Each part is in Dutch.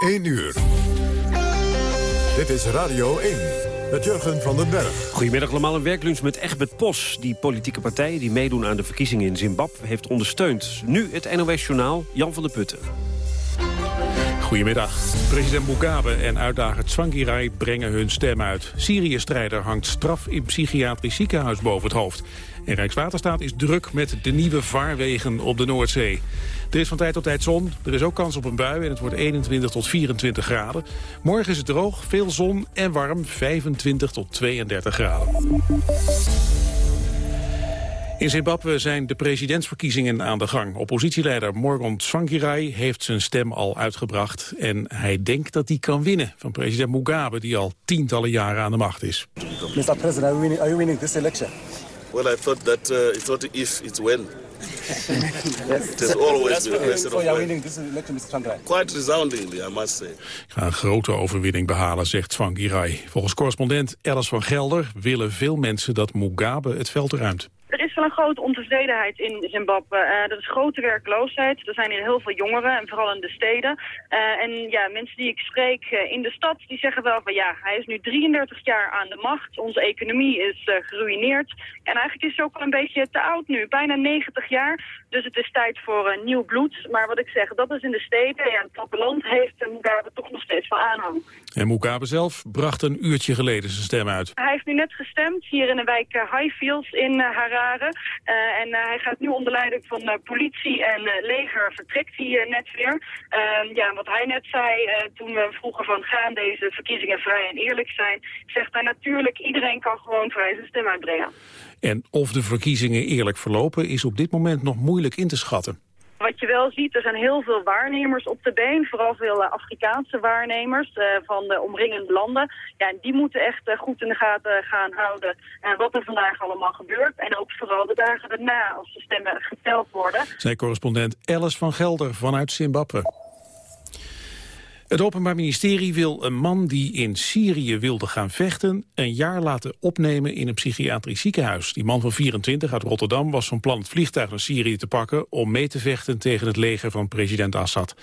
1 uur. Dit is Radio 1 met Jurgen van den Berg. Goedemiddag allemaal, een werklunch met Egbert Pos. Die politieke partijen die meedoen aan de verkiezingen in Zimbabwe heeft ondersteund. Nu het NOS-journaal, Jan van der Putten. Goedemiddag. President Mugabe en uitdager Tsvangirai brengen hun stem uit. Syrië-strijder hangt straf in psychiatrisch ziekenhuis boven het hoofd. En Rijkswaterstaat is druk met de nieuwe vaarwegen op de Noordzee. Er is van tijd tot tijd zon, er is ook kans op een bui en het wordt 21 tot 24 graden. Morgen is het droog, veel zon en warm, 25 tot 32 graden. In Zimbabwe zijn de presidentsverkiezingen aan de gang. Oppositieleider Morgan Tsvangirai heeft zijn stem al uitgebracht... en hij denkt dat hij kan winnen van president Mugabe... die al tientallen jaren aan de macht is. Mr. President, are you winning this election? Well, I thought that uh, it's not if, it's when. Yes. It has always been a question of winning this election, Mr. Tsvangirai? Quite resoundingly, I must say. Ik ga een grote overwinning behalen, zegt Tsvangirai. Volgens correspondent Alice van Gelder willen veel mensen dat Mugabe het veld ruimt. Er is wel een grote ontevredenheid in Zimbabwe. Eh, er is grote werkloosheid. Er zijn hier heel veel jongeren, en vooral in de steden. Eh, en ja, mensen die ik spreek eh, in de stad, die zeggen wel van ja, hij is nu 33 jaar aan de macht. Onze economie is geruineerd. En eigenlijk is hij ook al een beetje te oud nu, bijna 90 jaar. Dus het is tijd voor eh, nieuw bloed. Maar wat ik zeg, dat is in de steden. Ja, het platteland heeft Mugabe toch nog steeds wel aanhang. En Mugabe zelf bracht een uurtje geleden zijn stem uit. Hij heeft nu net gestemd hier in de wijk uh, Highfields in uh, Harare. Uh, en uh, hij gaat nu onder leiding van politie en leger vertrekt hij net weer. Ehm, ja, wat hij net zei toen we vroegen van gaan deze verkiezingen vrij en eerlijk zijn, zegt hij natuurlijk iedereen kan gewoon vrij zijn stem uitbrengen. En of de verkiezingen eerlijk verlopen is op dit moment nog moeilijk in te schatten. Wat je wel ziet, er zijn heel veel waarnemers op de been. Vooral veel uh, Afrikaanse waarnemers uh, van de omringende landen. Ja, en die moeten echt uh, goed in de gaten gaan houden wat er vandaag allemaal gebeurt. En ook vooral de dagen daarna, als de stemmen geteld worden. Zij correspondent Alice van Gelder vanuit Zimbabwe. Het Openbaar Ministerie wil een man die in Syrië wilde gaan vechten... een jaar laten opnemen in een psychiatrisch ziekenhuis. Die man van 24 uit Rotterdam was van plan het vliegtuig naar Syrië te pakken... om mee te vechten tegen het leger van president Assad.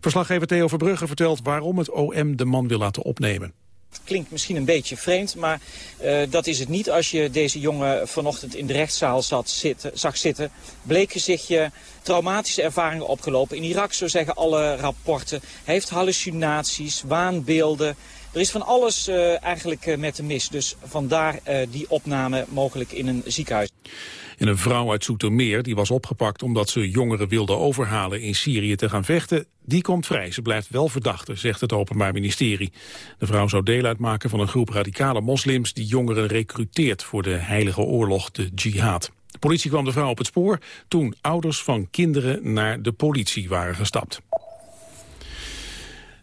Verslaggever Theo Verbrugge vertelt waarom het OM de man wil laten opnemen. Het klinkt misschien een beetje vreemd, maar uh, dat is het niet. Als je deze jongen vanochtend in de rechtszaal zat, zitten, zag zitten... bleken zich je traumatische ervaringen opgelopen. In Irak, zo zeggen alle rapporten. Heeft hallucinaties, waanbeelden. Er is van alles uh, eigenlijk uh, met hem mis. Dus vandaar die opname mogelijk in een ziekenhuis. En een vrouw uit Soetermeer die was opgepakt omdat ze jongeren wilde overhalen in Syrië te gaan vechten, die komt vrij. Ze blijft wel verdachte, zegt het Openbaar Ministerie. De vrouw zou deel uitmaken van een groep radicale moslims die jongeren recruteert voor de heilige oorlog, de jihad. De politie kwam de vrouw op het spoor toen ouders van kinderen naar de politie waren gestapt.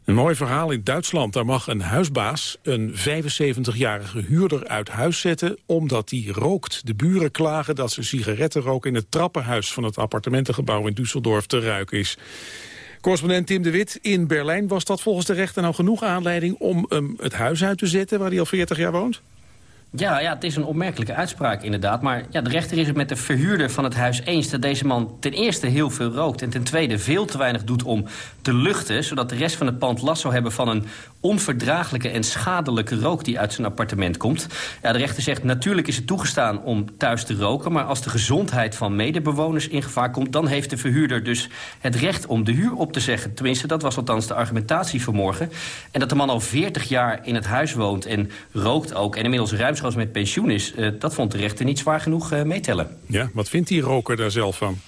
Een mooi verhaal in Duitsland. Daar mag een huisbaas een 75-jarige huurder uit huis zetten... omdat die rookt. De buren klagen dat ze sigarettenrook in het trappenhuis... van het appartementengebouw in Düsseldorf te ruiken is. Correspondent Tim de Wit in Berlijn. Was dat volgens de rechter nou genoeg aanleiding om um, het huis uit te zetten... waar hij al 40 jaar woont? Ja, ja, het is een opmerkelijke uitspraak inderdaad. Maar ja, de rechter is het met de verhuurder van het huis eens... dat deze man ten eerste heel veel rookt... en ten tweede veel te weinig doet om te luchten... zodat de rest van het pand last zou hebben van een onverdraaglijke en schadelijke rook... die uit zijn appartement komt. Ja, de rechter zegt natuurlijk is het toegestaan om thuis te roken... maar als de gezondheid van medebewoners in gevaar komt... dan heeft de verhuurder dus het recht om de huur op te zeggen. Tenminste, dat was althans de argumentatie vanmorgen. En dat de man al 40 jaar in het huis woont en rookt ook... en inmiddels ruimschoots met pensioen is... Uh, dat vond de rechter niet zwaar genoeg uh, meetellen. Ja, wat vindt die roker daar zelf van?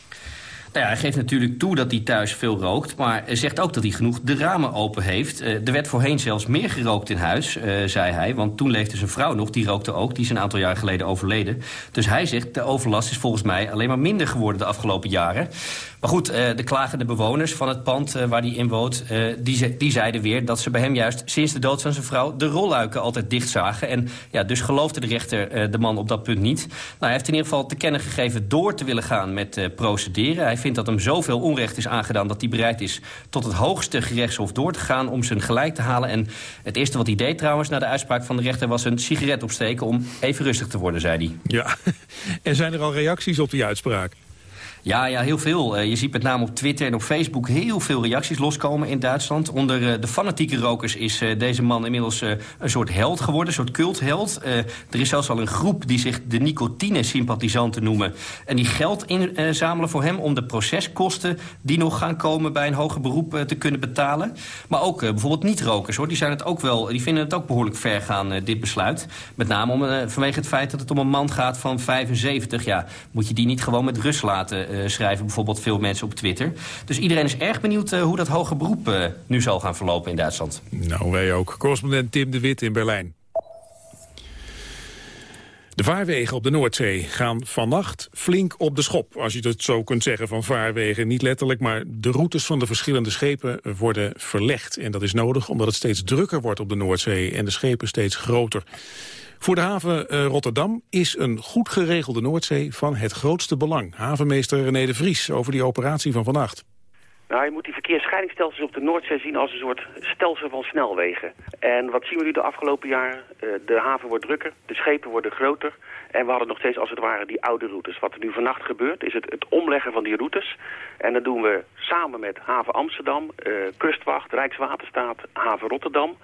Nou ja, hij geeft natuurlijk toe dat hij thuis veel rookt... maar zegt ook dat hij genoeg de ramen open heeft. Uh, er werd voorheen zelfs meer gerookt in huis, zei hij. Want toen leefde zijn vrouw nog, die rookte ook. Die is een aantal jaar geleden overleden. Dus hij zegt, de overlast is volgens mij alleen maar minder geworden de afgelopen jaren. Maar goed, uh, de klagende bewoners van het pand waar hij in woont... die, die zeiden weer dat ze bij hem juist sinds de dood van zijn vrouw... de rolluiken altijd dicht zagen. En ja, dus geloofde de rechter de man op dat punt niet. Nou, hij heeft in ieder geval te kennen gegeven door te willen gaan met procederen. Hij vindt dat hem zoveel onrecht is aangedaan... dat hij bereid is tot het hoogste gerechtshof door te gaan... om zijn gelijk te halen. En het eerste wat hij deed trouwens na de uitspraak van de rechter... was een sigaret opsteken om even rustig te worden, zei hij. Ja, en zijn er al reacties op die uitspraak? Ja, ja, heel veel. Uh, je ziet met name op Twitter en op Facebook heel veel reacties loskomen in Duitsland. Onder uh, de fanatieke rokers is uh, deze man inmiddels een soort held geworden, een soort cultheld. er is zelfs al een groep die zich de nicotine-sympathisanten noemen. En die geld inzamelen voor hem om de proceskosten die nog gaan komen bij een hoger beroep te kunnen betalen. Maar ook bijvoorbeeld niet-rokers, hoor. Die, zijn het ook wel, die vinden het ook behoorlijk ver gaan, dit besluit. Met name om, vanwege het feit dat het om een man gaat van 75. Ja, moet je die niet gewoon met rust laten schrijven bijvoorbeeld veel mensen op Twitter. Dus iedereen is erg benieuwd uh, hoe dat hoge beroep uh, nu zal gaan verlopen in Duitsland. Nou, wij ook. Correspondent Tim de Wit in Berlijn. De vaarwegen op de Noordzee gaan vannacht flink op de schop. Als je het zo kunt zeggen van vaarwegen. Niet letterlijk, maar de routes van de verschillende schepen worden verlegd. En dat is nodig omdat het steeds drukker wordt op de Noordzee... en de schepen steeds groter. Voor de haven uh, Rotterdam is een goed geregelde Noordzee van het grootste belang. Havenmeester René de Vries over die operatie van vannacht. Nou, je moet die verkeersscheidingsstelsels op de Noordzee zien als een soort stelsel van snelwegen. En wat zien we nu de afgelopen jaren? Uh, de haven wordt drukker, de schepen worden groter. En we hadden nog steeds als het ware die oude routes. Wat er nu vannacht gebeurt is het, het omleggen van die routes. En dat doen we samen met haven Amsterdam, uh, Kustwacht, Rijkswaterstaat, haven Rotterdam...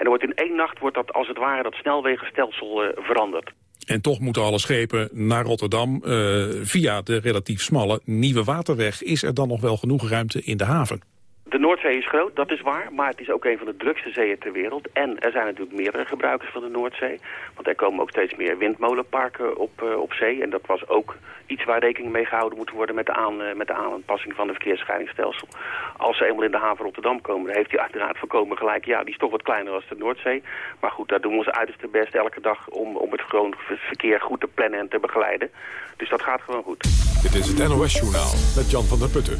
En er wordt in één nacht wordt dat als het ware dat snelwegenstelsel uh, veranderd. En toch moeten alle schepen naar Rotterdam uh, via de relatief smalle Nieuwe Waterweg. Is er dan nog wel genoeg ruimte in de haven? De Noordzee is groot, dat is waar, maar het is ook een van de drukste zeeën ter wereld. En er zijn natuurlijk meerdere gebruikers van de Noordzee. Want er komen ook steeds meer windmolenparken op, uh, op zee. En dat was ook iets waar rekening mee gehouden moet worden met de, aan, uh, met de aanpassing van het verkeersscheidingsstelsel. Als ze eenmaal in de haven Rotterdam komen, dan heeft hij uiteraard voorkomen gelijk. Ja, die is toch wat kleiner als de Noordzee. Maar goed, daar doen we ons uiterste best elke dag om, om het gewoon verkeer goed te plannen en te begeleiden. Dus dat gaat gewoon goed. Dit is het NOS Journaal met Jan van der Putten.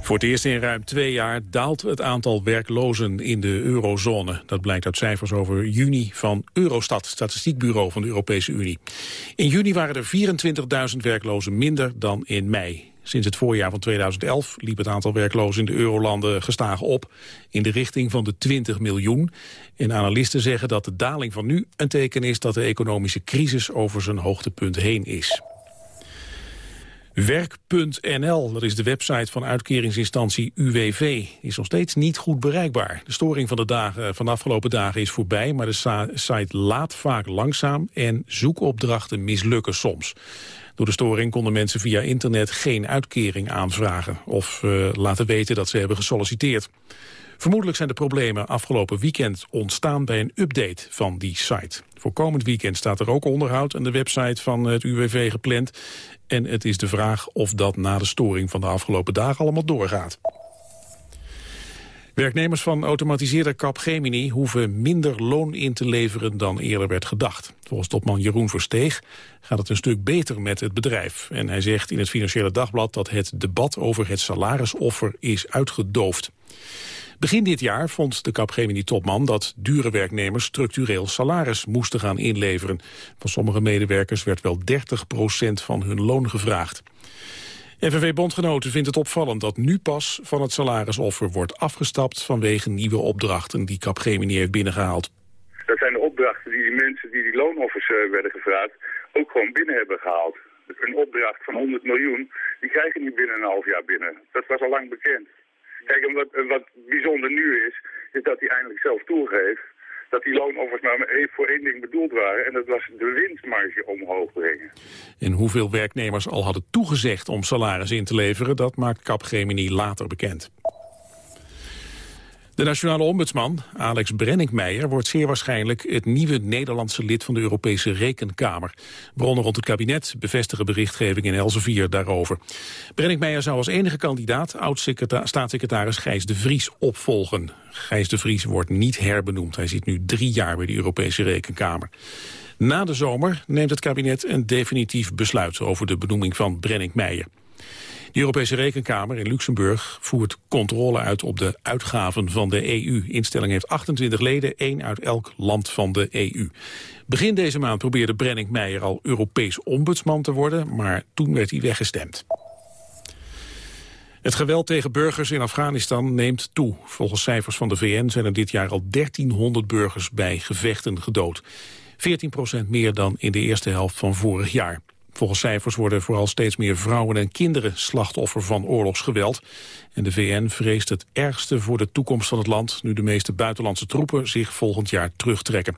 Voor het eerst in ruim twee jaar daalt het aantal werklozen in de eurozone. Dat blijkt uit cijfers over juni van Eurostat, statistiekbureau van de Europese Unie. In juni waren er 24.000 werklozen minder dan in mei. Sinds het voorjaar van 2011 liep het aantal werklozen in de eurolanden gestaag op... in de richting van de 20 miljoen. En analisten zeggen dat de daling van nu een teken is... dat de economische crisis over zijn hoogtepunt heen is. Werk.nl, dat is de website van uitkeringsinstantie UWV, is nog steeds niet goed bereikbaar. De storing van de, dagen, van de afgelopen dagen is voorbij, maar de site laat vaak langzaam en zoekopdrachten mislukken soms. Door de storing konden mensen via internet geen uitkering aanvragen of uh, laten weten dat ze hebben gesolliciteerd. Vermoedelijk zijn de problemen afgelopen weekend ontstaan bij een update van die site. Voor komend weekend staat er ook onderhoud aan de website van het UWV gepland. En het is de vraag of dat na de storing van de afgelopen dagen allemaal doorgaat. Werknemers van automatiseerder Capgemini hoeven minder loon in te leveren dan eerder werd gedacht. Volgens topman Jeroen Versteeg gaat het een stuk beter met het bedrijf. En hij zegt in het Financiële Dagblad dat het debat over het salarisoffer is uitgedoofd. Begin dit jaar vond de Capgemini-topman dat dure werknemers structureel salaris moesten gaan inleveren. Van sommige medewerkers werd wel 30% van hun loon gevraagd. FNV-bondgenoten vindt het opvallend dat nu pas van het salarisoffer wordt afgestapt vanwege nieuwe opdrachten die Capgemini heeft binnengehaald. Dat zijn de opdrachten die die mensen die die loonoffers eh, werden gevraagd ook gewoon binnen hebben gehaald. Een opdracht van 100 miljoen, die krijgen niet binnen een half jaar binnen. Dat was al lang bekend. Kijk, wat, wat bijzonder nu is, is dat hij eindelijk zelf toegeeft dat die loonoffers maar voor één ding bedoeld waren... en dat was de winstmarge omhoog brengen. En hoeveel werknemers al hadden toegezegd om salaris in te leveren... dat maakt Capgemini later bekend. De nationale ombudsman, Alex Brenninkmeijer, wordt zeer waarschijnlijk het nieuwe Nederlandse lid van de Europese Rekenkamer. Bronnen rond het kabinet bevestigen berichtgeving in Elsevier daarover. Brenninkmeijer zou als enige kandidaat oud-staatssecretaris Gijs de Vries opvolgen. Gijs de Vries wordt niet herbenoemd. Hij zit nu drie jaar bij de Europese Rekenkamer. Na de zomer neemt het kabinet een definitief besluit over de benoeming van Brenninkmeijer. De Europese Rekenkamer in Luxemburg voert controle uit op de uitgaven van de EU. Instelling heeft 28 leden, één uit elk land van de EU. Begin deze maand probeerde Brenning Meijer al Europees ombudsman te worden, maar toen werd hij weggestemd. Het geweld tegen burgers in Afghanistan neemt toe. Volgens cijfers van de VN zijn er dit jaar al 1300 burgers bij gevechten gedood. 14% meer dan in de eerste helft van vorig jaar. Volgens cijfers worden vooral steeds meer vrouwen en kinderen slachtoffer van oorlogsgeweld. En de VN vreest het ergste voor de toekomst van het land... nu de meeste buitenlandse troepen zich volgend jaar terugtrekken.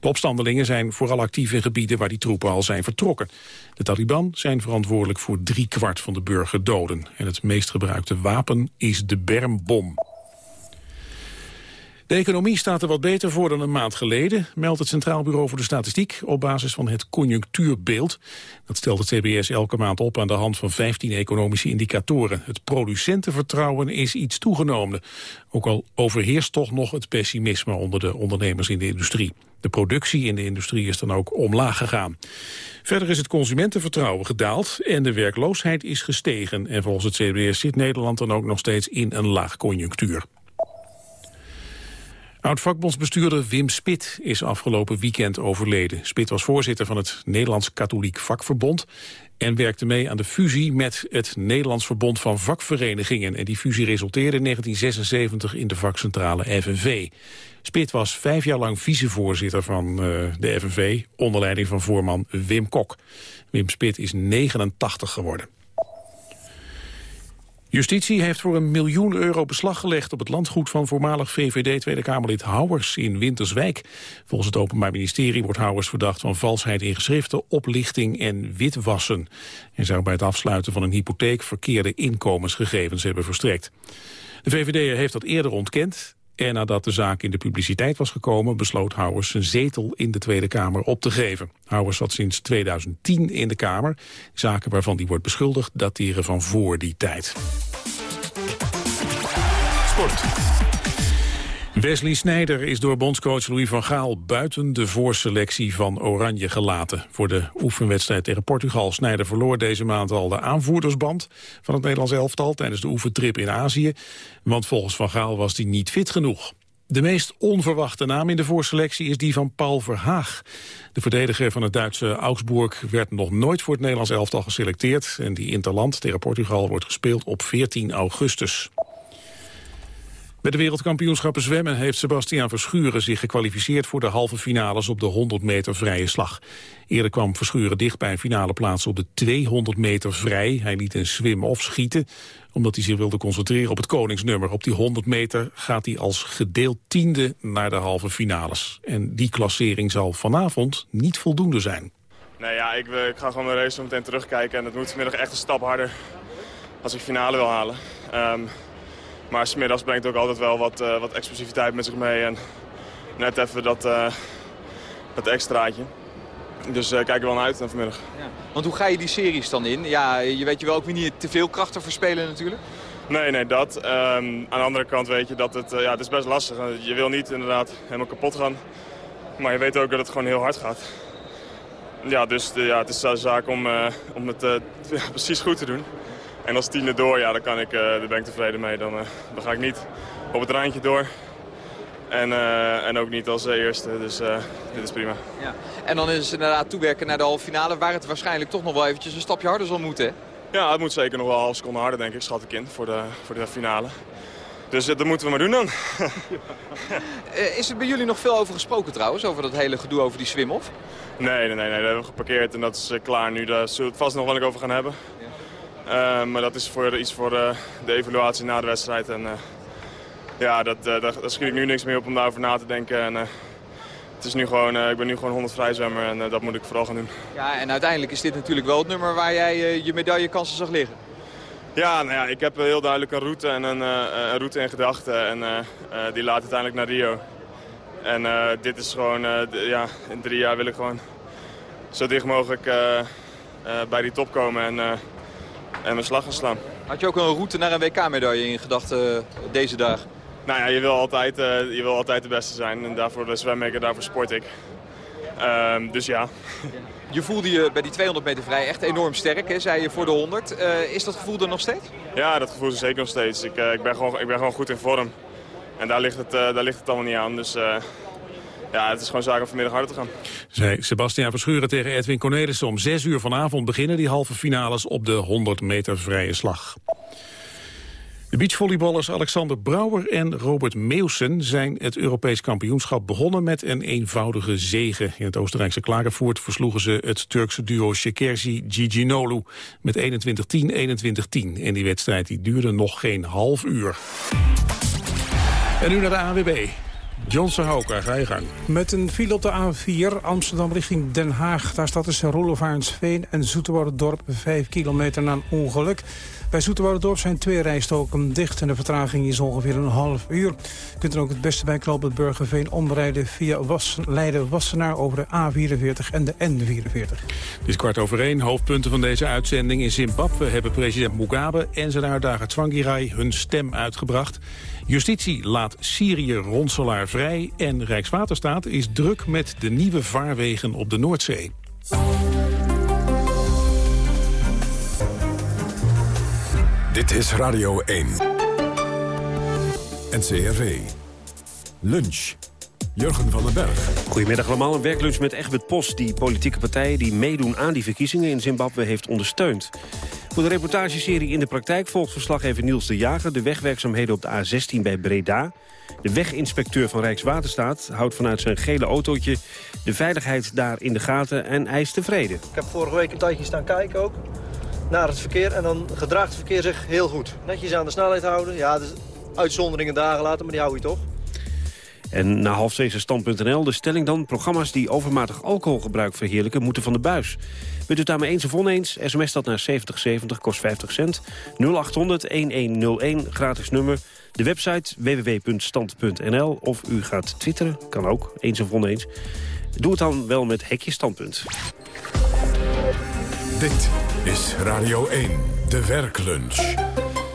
De opstandelingen zijn vooral actief in gebieden waar die troepen al zijn vertrokken. De Taliban zijn verantwoordelijk voor driekwart van de burgerdoden. En het meest gebruikte wapen is de bermbom. De economie staat er wat beter voor dan een maand geleden, meldt het Centraal Bureau voor de Statistiek op basis van het conjunctuurbeeld. Dat stelt het CBS elke maand op aan de hand van 15 economische indicatoren. Het producentenvertrouwen is iets toegenomen, ook al overheerst toch nog het pessimisme onder de ondernemers in de industrie. De productie in de industrie is dan ook omlaag gegaan. Verder is het consumentenvertrouwen gedaald en de werkloosheid is gestegen. En volgens het CBS zit Nederland dan ook nog steeds in een laag conjunctuur. Oud-vakbondsbestuurder Wim Spit is afgelopen weekend overleden. Spit was voorzitter van het Nederlands Katholiek Vakverbond... en werkte mee aan de fusie met het Nederlands Verbond van Vakverenigingen. En die fusie resulteerde in 1976 in de vakcentrale FNV. Spit was vijf jaar lang vicevoorzitter van uh, de FNV... onder leiding van voorman Wim Kok. Wim Spit is 89 geworden. Justitie heeft voor een miljoen euro beslag gelegd op het landgoed van voormalig VVD Tweede Kamerlid Houwers in Winterswijk. Volgens het Openbaar Ministerie wordt Houwers verdacht van valsheid in geschriften, oplichting en witwassen. Hij zou bij het afsluiten van een hypotheek verkeerde inkomensgegevens hebben verstrekt. De VVD heeft dat eerder ontkend en nadat de zaak in de publiciteit was gekomen... besloot Houwers zijn zetel in de Tweede Kamer op te geven. Houwers zat sinds 2010 in de Kamer. Zaken waarvan die wordt beschuldigd dateren van voor die tijd. Sport. Wesley Sneijder is door bondscoach Louis van Gaal buiten de voorselectie van Oranje gelaten. Voor de oefenwedstrijd tegen Portugal. Sneijder verloor deze maand al de aanvoerdersband van het Nederlands elftal tijdens de oefentrip in Azië. Want volgens Van Gaal was hij niet fit genoeg. De meest onverwachte naam in de voorselectie is die van Paul Verhaag. De verdediger van het Duitse Augsburg werd nog nooit voor het Nederlands elftal geselecteerd. En die interland tegen Portugal wordt gespeeld op 14 augustus. Bij de wereldkampioenschappen zwemmen heeft Sebastiaan Verschuren zich gekwalificeerd voor de halve finales op de 100 meter vrije slag. Eerder kwam Verschuren dicht bij een finale plaats op de 200 meter vrij. Hij liet een swim-off schieten omdat hij zich wilde concentreren op het koningsnummer. Op die 100 meter gaat hij als gedeeld tiende naar de halve finales. En die klassering zal vanavond niet voldoende zijn. Nee, ja, ik, ik ga gewoon mijn race meteen terugkijken. En het moet vanmiddag echt een stap harder als ik finale wil halen. Um, maar smiddags brengt ook altijd wel wat, uh, wat explosiviteit met zich mee. En net even dat, uh, dat extraatje. Dus uh, kijk er wel naar uit dan vanmiddag. Ja. Want hoe ga je die series dan in? Ja, je weet je wel ook weer niet te veel krachten verspelen natuurlijk. Nee, nee, dat. Um, aan de andere kant weet je dat het, ja, het is best lastig is. Je wil niet inderdaad helemaal kapot gaan. Maar je weet ook dat het gewoon heel hard gaat. Ja, dus de, ja, het is een zaak om, om het ja, precies goed te doen. En als tiende door, ja, dan, kan ik, uh, daar ben ik tevreden mee. Dan, uh, dan ga ik niet op het randje door. En, uh, en ook niet als eerste, dus dit is prima. Ja. En dan is het inderdaad toewerken naar de halve finale... waar het waarschijnlijk toch nog wel eventjes een stapje harder zal moeten, hè? Ja, het moet zeker nog wel een half seconde harder, denk ik, schat ik in, voor de, voor de finale. Dus dat moeten we maar doen dan. is er bij jullie nog veel over gesproken trouwens, over dat hele gedoe over die swim-off? Nee, nee, nee, nee, dat hebben we geparkeerd en dat is klaar nu. Daar zullen we het vast nog wel over gaan hebben. Uh, maar dat is voor, iets voor uh, de evaluatie na de wedstrijd. En, uh, ja, dat, daar, daar schiet ik nu niks meer op om daarover na te denken. En, het is nu gewoon, ik ben nu gewoon 100 vrijzwemmer en dat moet ik vooral gaan doen. Ja, en uiteindelijk is dit natuurlijk wel het nummer waar jij je medaillekansen zag liggen. Ja, nou ja, ik heb heel duidelijk een route en een, een route in gedachten. En die laat uiteindelijk naar Rio. En dit is gewoon, ja, in drie jaar wil ik gewoon zo dicht mogelijk bij die top komen. En, en mijn slag gaan slaan. Had je ook een route naar een WK-medaille in gedachten uh, deze dag? Nou ja, je wil, altijd, uh, je wil altijd de beste zijn. En daarvoor zwem ik en daarvoor sport ik. Um, dus ja. Je voelde je bij die 200 meter vrij echt enorm sterk, hè, zei je, voor de 100. Uh, is dat gevoel er nog steeds? Ja, dat gevoel is er zeker nog steeds. Ik, ik, ben, gewoon, ik ben gewoon goed in vorm. En daar ligt het, daar ligt het allemaal niet aan. Dus ja, het is gewoon zaak om vanmiddag harder te gaan. Zij Sebastian Verschuren tegen Edwin Cornelissen. Om 6 uur vanavond beginnen die halve finales op de 100 meter vrije slag. De beachvolleyballers Alexander Brouwer en Robert Meeuwsen zijn het Europees kampioenschap begonnen met een eenvoudige zege. In het Oostenrijkse Klagenvoort versloegen ze het Turkse duo Shekerzi Giginolu met 21-10, 21-10. En die wedstrijd die duurde nog geen half uur. En nu naar de AWB. John Sahoka, ga je gang. Met een file op de A4 Amsterdam richting Den Haag. Daar staat tussen Roelofaansveen en Dorp 5 kilometer na een ongeluk. Bij Dorp zijn twee rijstoken dicht en de vertraging is ongeveer een half uur. Je kunt er ook het beste bij het Burgerveen omrijden via Leiden-Wassenaar over de A44 en de N44. Het is kwart over één. Hoofdpunten van deze uitzending. In Zimbabwe hebben president Mugabe en zijn uitdager Tsvangirai hun stem uitgebracht. Justitie laat Syrië ronselaar vrij en Rijkswaterstaat is druk met de nieuwe vaarwegen op de Noordzee. Dit is Radio 1. NCRV. Lunch. Jurgen van den Berg. Goedemiddag allemaal. Een werklunch met Egbert Post... die politieke partijen die meedoen aan die verkiezingen in Zimbabwe heeft ondersteund. Voor de reportageserie In de Praktijk volgt verslaggever Niels de Jager... de wegwerkzaamheden op de A16 bij Breda. De weginspecteur van Rijkswaterstaat houdt vanuit zijn gele autootje... de veiligheid daar in de gaten en eist tevreden. Ik heb vorige week een tijdje staan kijken ook naar het verkeer. En dan gedraagt het verkeer zich heel goed. Netjes aan de snelheid houden. Ja, dus uitzonderingen dagen later, maar die hou je toch. En na half de stelling dan... programma's die overmatig alcoholgebruik verheerlijken moeten van de buis. Bent u het daarmee eens of oneens? SMS dat naar 7070, kost 50 cent. 0800-1101, gratis nummer. De website www.stand.nl. Of u gaat twitteren, kan ook, eens of oneens. Doe het dan wel met hekje standpunt. Dit is Radio 1, de werklunch.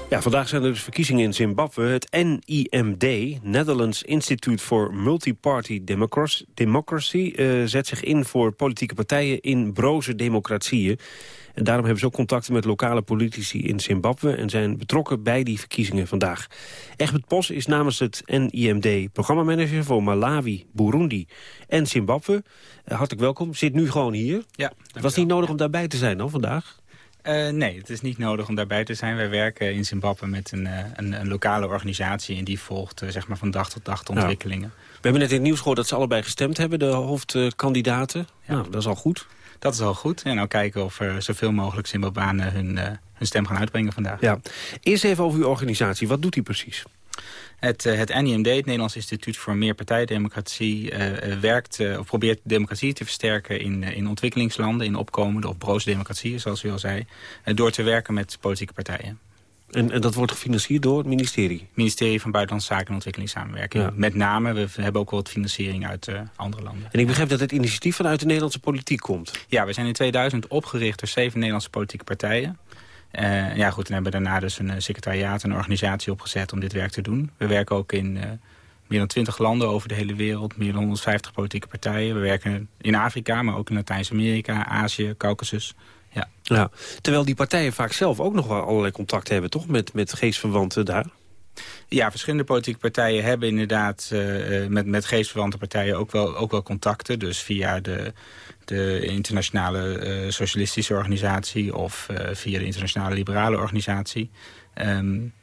Ja, vandaag zijn er dus verkiezingen in Zimbabwe. Het NIMD, Netherlands Institute for Multi-Party Democracy... Uh, zet zich in voor politieke partijen in broze democratieën. En daarom hebben ze ook contacten met lokale politici in Zimbabwe... en zijn betrokken bij die verkiezingen vandaag. Egbert Pos is namens het NIMD programmamanager voor Malawi, Burundi en Zimbabwe. Uh, hartelijk welkom. Zit nu gewoon hier. Ja, Het was niet nodig om daarbij te zijn dan vandaag? Uh, nee, het is niet nodig om daarbij te zijn. Wij werken in Zimbabwe met een, uh, een, een, lokale organisatie... en die volgt uh, zeg maar van dag tot dag de ontwikkelingen. We hebben net in het nieuws gehoord dat ze allebei gestemd hebben, de hoofdkandidaten. Ja. Nou, dat is al goed. Dat is al goed. En nou kijken of er zoveel mogelijk Zimbabwanen hun, hun stem gaan uitbrengen vandaag. Ja. Eerst even over uw organisatie. Wat doet die precies? Het, het NIMD, het Nederlands Instituut voor Meerpartijdemocratie... Uh, werkt uh, of probeert democratie te versterken in, in ontwikkelingslanden... in opkomende of broze democratieën, zoals u al zei... door te werken met politieke partijen. En, en, dat wordt gefinancierd door het ministerie? Het ministerie van Buitenlandse Zaken en Ontwikkelingssamenwerking. Ja. Met name, we hebben ook wel wat financiering uit uh, andere landen. En ik begrijp dat het initiatief vanuit de Nederlandse politiek komt? Ja, we zijn in 2000 opgericht door zeven Nederlandse politieke partijen. Uh, ja goed, en hebben daarna dus een uh, secretariaat, een organisatie opgezet om dit werk te doen. We werken ook in uh, meer dan 20 landen over de hele wereld, meer dan 150 politieke partijen. We werken in Afrika, maar ook in Latijns-Amerika, Azië, Caucasus. Ja. Terwijl die partijen vaak zelf ook nog wel allerlei contacten hebben, toch? Met, met geestverwanten daar? Ja, verschillende politieke partijen hebben inderdaad uh, met, met geestverwante partijen ook wel, ook wel contacten. Dus via de, de internationale uh, socialistische organisatie of uh, via de internationale liberale organisatie. Um,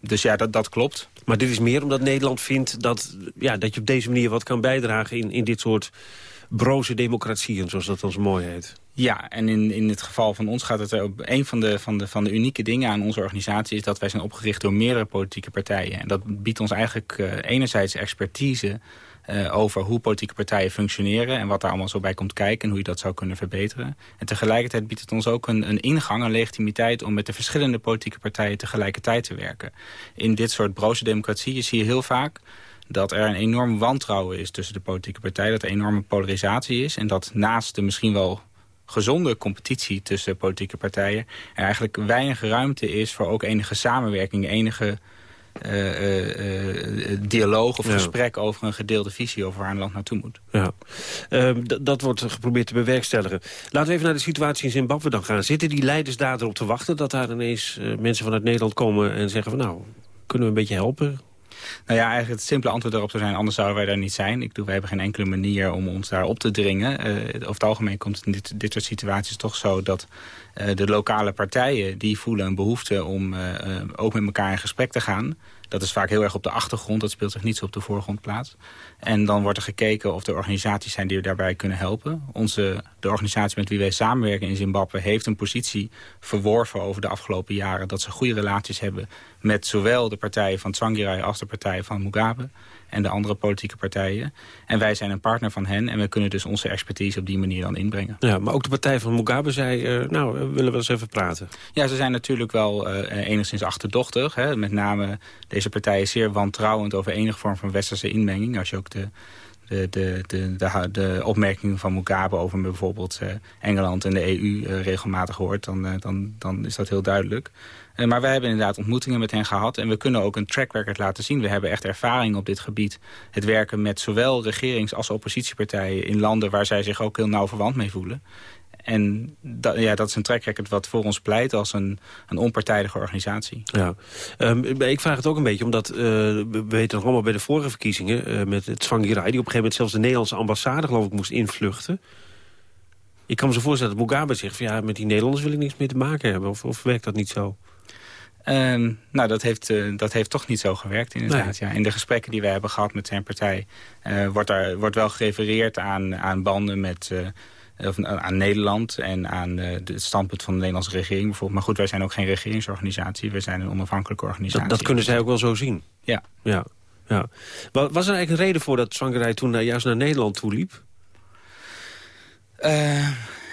dus ja, dat, dat klopt. Maar dit is meer omdat Nederland vindt dat, ja, dat je op deze manier wat kan bijdragen in, in dit soort broze democratieën, zoals dat ons mooi heet. Ja, en in, in het geval van ons gaat het er op een van de, van, de, van de unieke dingen aan onze organisatie... is dat wij zijn opgericht door meerdere politieke partijen. En dat biedt ons eigenlijk uh, enerzijds expertise uh, over hoe politieke partijen functioneren... en wat daar allemaal zo bij komt kijken en hoe je dat zou kunnen verbeteren. En tegelijkertijd biedt het ons ook een, een ingang, een legitimiteit... om met de verschillende politieke partijen tegelijkertijd te werken. In dit soort broze democratieën zie je heel vaak dat er een enorm wantrouwen is tussen de politieke partijen... dat er enorme polarisatie is... en dat naast de misschien wel gezonde competitie tussen politieke partijen... er eigenlijk weinig ruimte is voor ook enige samenwerking... enige uh, uh, dialoog of ja. gesprek over een gedeelde visie... over waar een land naartoe moet. Ja. dat wordt geprobeerd te bewerkstelligen. Laten we even naar de situatie in Zimbabwe dan gaan. Zitten die leiders daar erop te wachten... dat daar ineens mensen vanuit Nederland komen en zeggen van... nou, kunnen we een beetje helpen? Nou ja, eigenlijk het simpele antwoord daarop zou zijn... anders zouden wij daar niet zijn. Ik bedoel, wij hebben geen enkele manier om ons daar op te dringen. Uh, over het algemeen komt in dit, dit soort situaties toch zo... dat uh, de lokale partijen die voelen een behoefte om uh, ook met elkaar in gesprek te gaan... Dat is vaak heel erg op de achtergrond. Dat speelt zich niet zo op de voorgrond plaats. En dan wordt er gekeken of er organisaties zijn die daarbij kunnen helpen. Onze, de organisatie met wie wij samenwerken in Zimbabwe... heeft een positie verworven over de afgelopen jaren... dat ze goede relaties hebben met zowel de partijen van Tsvangirai... als de partijen van Mugabe en de andere politieke partijen. En wij zijn een partner van hen en we kunnen dus onze expertise op die manier dan inbrengen. Ja, maar ook de partij van Mugabe zei, uh, nou, we willen wel eens even praten. Ja, ze zijn natuurlijk wel uh, enigszins achterdochtig. Hè. Met name deze partij is zeer wantrouwend over enige vorm van westerse inmenging. Als je ook de de, de, de, de, opmerkingen van Mugabe over bijvoorbeeld uh, Engeland en de EU uh, regelmatig hoort, dan, uh, dan, dan is dat heel duidelijk. maar wij hebben inderdaad ontmoetingen met hen gehad en we kunnen ook een track record laten zien. We hebben echt ervaring op dit gebied. Het werken met zowel regerings- als oppositiepartijen in landen waar zij zich ook heel nauw verwant mee voelen. En dat, ja, dat is een track wat voor ons pleit als een, een onpartijdige organisatie. Ja. Um, ik vraag het ook een beetje, omdat uh, we weten nog allemaal bij de vorige verkiezingen... Uh, met het Tsvangirai, die op een gegeven moment zelfs de Nederlandse ambassade geloof ik moest invluchten. Ik kan me zo voorstellen dat Mugabe zegt van ja, met die Nederlanders wil ik niks meer te maken hebben. Of, of werkt dat niet zo? Um, nou, dat heeft, uh, dat heeft toch niet zo gewerkt inderdaad. Nee. Ja. In de gesprekken die wij hebben gehad met zijn partij... Uh, wordt, daar, wordt wel gerefereerd aan, aan banden met... Uh, of aan Nederland en aan uh, het standpunt van de Nederlandse regering bijvoorbeeld. Maar goed, wij zijn ook geen regeringsorganisatie. We zijn een onafhankelijke organisatie. Dat, dat kunnen zij ook wel zo zien? Ja. ja. ja. Was er eigenlijk een reden voor dat Zwangerij toen juist naar Nederland toe liep? Uh,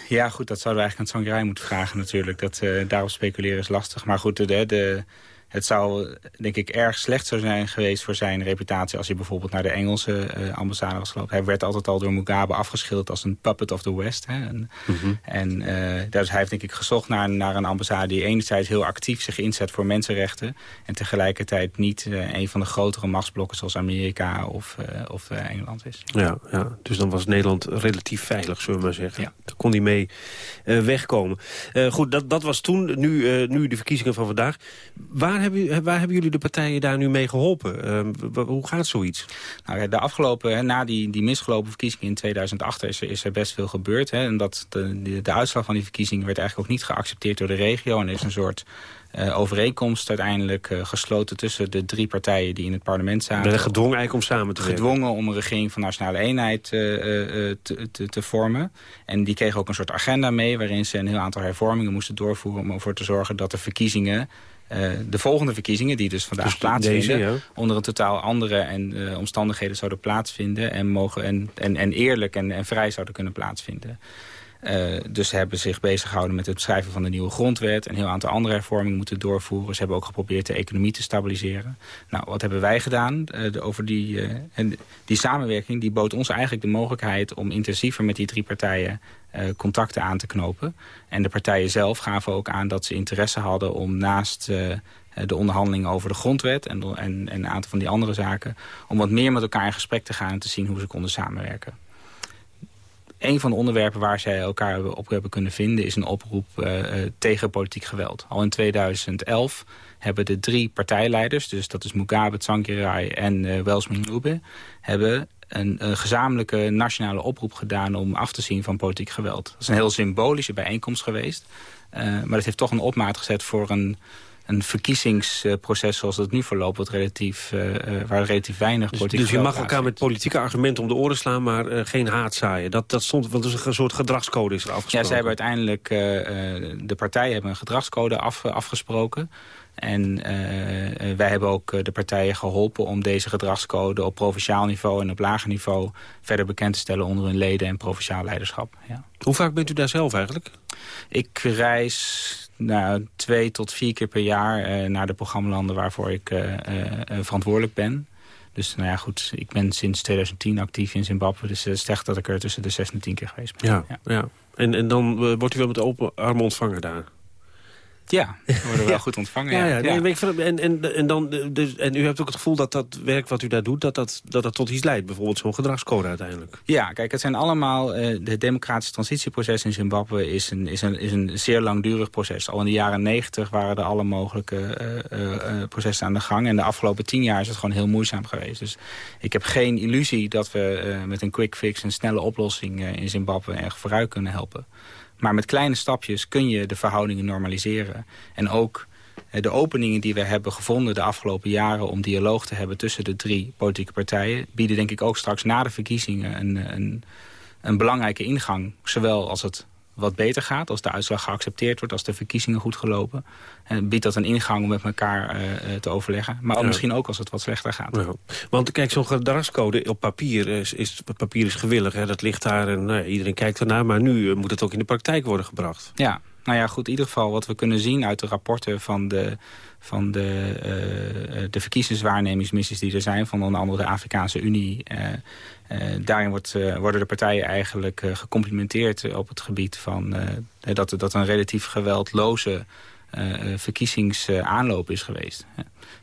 ja, goed, dat zouden we eigenlijk aan Zwangerij moeten vragen natuurlijk. Dat, daarop speculeren is lastig. Maar goed, de, de, het zou, denk ik, erg slecht zou zijn geweest voor zijn reputatie... als hij bijvoorbeeld naar de Engelse uh, ambassade was gelopen. Hij werd altijd al door Mugabe afgeschilderd als een puppet of the West. Hè. En, mm -hmm. en uh, dus hij heeft denk ik gezocht naar, naar een ambassade... die enerzijds heel actief zich inzet voor mensenrechten... en tegelijkertijd niet uh, een van de grotere machtsblokken... zoals Amerika of, of Engeland is. Ja, ja, dus dan was Nederland relatief veilig, zullen we maar zeggen. Ja. Daar kon hij mee wegkomen. goed, dat, dat was toen, nu, nu de verkiezingen van vandaag. Waar hebben, waar hebben jullie de partijen daar nu mee geholpen? Uh, hoe gaat zoiets? Nou, de afgelopen, na die, die misgelopen verkiezingen in 2008 is er, is er best veel gebeurd. Hè, en dat de, de, de uitslag van die verkiezingen werd eigenlijk ook niet geaccepteerd door de regio. En er is een soort uh, overeenkomst uiteindelijk uh, gesloten tussen de drie partijen die in het parlement zaten. Werden gedwongen eigenlijk om samen te werken? Gedwongen om een regering van nationale eenheid uh, te, te, te, vormen. En die kregen ook een soort agenda mee waarin ze een heel aantal hervormingen moesten doorvoeren om ervoor te zorgen dat de verkiezingen uh, de volgende verkiezingen, die dus vandaag dus plaatsvinden... Deze, onder een totaal andere en, uh, omstandigheden zouden plaatsvinden... en, mogen, en, en, en eerlijk en, en vrij zouden kunnen plaatsvinden. Uh, dus ze hebben zich bezig gehouden met het schrijven van de nieuwe grondwet... en een heel aantal andere hervormingen moeten doorvoeren. Ze hebben ook geprobeerd de economie te stabiliseren. Nou, wat hebben wij gedaan uh, de, over die, uh, en die samenwerking? Die bood ons eigenlijk de mogelijkheid om intensiever met die drie partijen contacten aan te knopen. En de partijen zelf gaven ook aan dat ze interesse hadden om naast de onderhandelingen over de grondwet en, en, en een aantal van die andere zaken... om wat meer met elkaar in gesprek te gaan en te zien hoe ze konden samenwerken een van de onderwerpen waar zij elkaar op hebben kunnen vinden... is een oproep uh, tegen politiek geweld. Al in 2011 hebben de drie partijleiders... dus dat is Mugabe, Tsvangirai en uh, Lube... hebben een, gezamenlijke nationale oproep gedaan... om af te zien van politiek geweld. Dat is een heel symbolische bijeenkomst geweest. Maar dat heeft toch een opmaat gezet voor een een verkiezingsproces zoals dat nu verloopt... Wat relatief, uh, waar relatief weinig dus, politiek Dus je mag elkaar met politieke argumenten om de oren slaan... maar uh, geen haat zaaien. Dat, dat stond, want er een soort gedragscode is er afgesproken. Ja, zij hebben uiteindelijk... de partijen hebben een gedragscode af, afgesproken... En wij hebben ook de partijen geholpen om deze gedragscode op provinciaal niveau en op lager niveau verder bekend te stellen onder hun leden en provinciaal leiderschap. Ja. Hoe vaak bent u daar zelf eigenlijk? Ik reis nou, twee tot vier keer per jaar uh, naar de programmalanden waarvoor ik uh, uh, verantwoordelijk ben. Dus nou ja, goed, ik ben sinds 2010 actief in Zimbabwe. Dus het is echt dat ik er tussen de zes en tien keer geweest ben. Ja, ja. ja. En, en dan wordt u wel met open armen ontvangen daar? Ja, we worden wel goed ontvangen. Ja, Ja, nee, en, en, en, dan, eh, dus, en u hebt ook het gevoel dat dat werk wat u daar doet... dat dat, dat, dat tot iets leidt, bijvoorbeeld zo'n gedragscode uiteindelijk. Ja, kijk, het zijn allemaal... eh de democratische transitieproces in Zimbabwe is een, is, een, is een zeer langdurig proces. Al in de jaren negentig waren er alle mogelijke eh, processen aan de gang. En de afgelopen tien jaar is het gewoon heel moeizaam geweest. Dus ik heb geen illusie dat we met een quick fix... een snelle oplossing in Zimbabwe erg vooruit kunnen helpen. Maar met kleine stapjes kun je de verhoudingen normaliseren. En ook eh, de openingen die we hebben gevonden de afgelopen jaren... om dialoog te hebben tussen de drie politieke partijen... bieden denk ik ook straks na de verkiezingen een, een, een belangrijke ingang. Zowel als het wat beter gaat, als de uitslag geaccepteerd wordt... als de verkiezingen goed gelopen. En biedt dat een ingang om met elkaar eh, eh, te overleggen. Maar ook Ja. misschien ook als het wat slechter gaat. Ja. Want kijk, zo'n gedragscode op papier is, is, papier is gewillig. Hè? Dat ligt daar en nou iedereen kijkt ernaar. Maar nu eh, moet het ook in de praktijk worden gebracht. Ja, nou ja, goed. In ieder geval wat we kunnen zien uit de rapporten van de, van de, eh, de verkiezingswaarnemingsmissies die er zijn... van onder andere de Afrikaanse Unie. eh, daarin wordt, worden de partijen eigenlijk gecomplimenteerd op het gebied van... dat, dat een relatief geweldloze verkiezingsaanloop is geweest.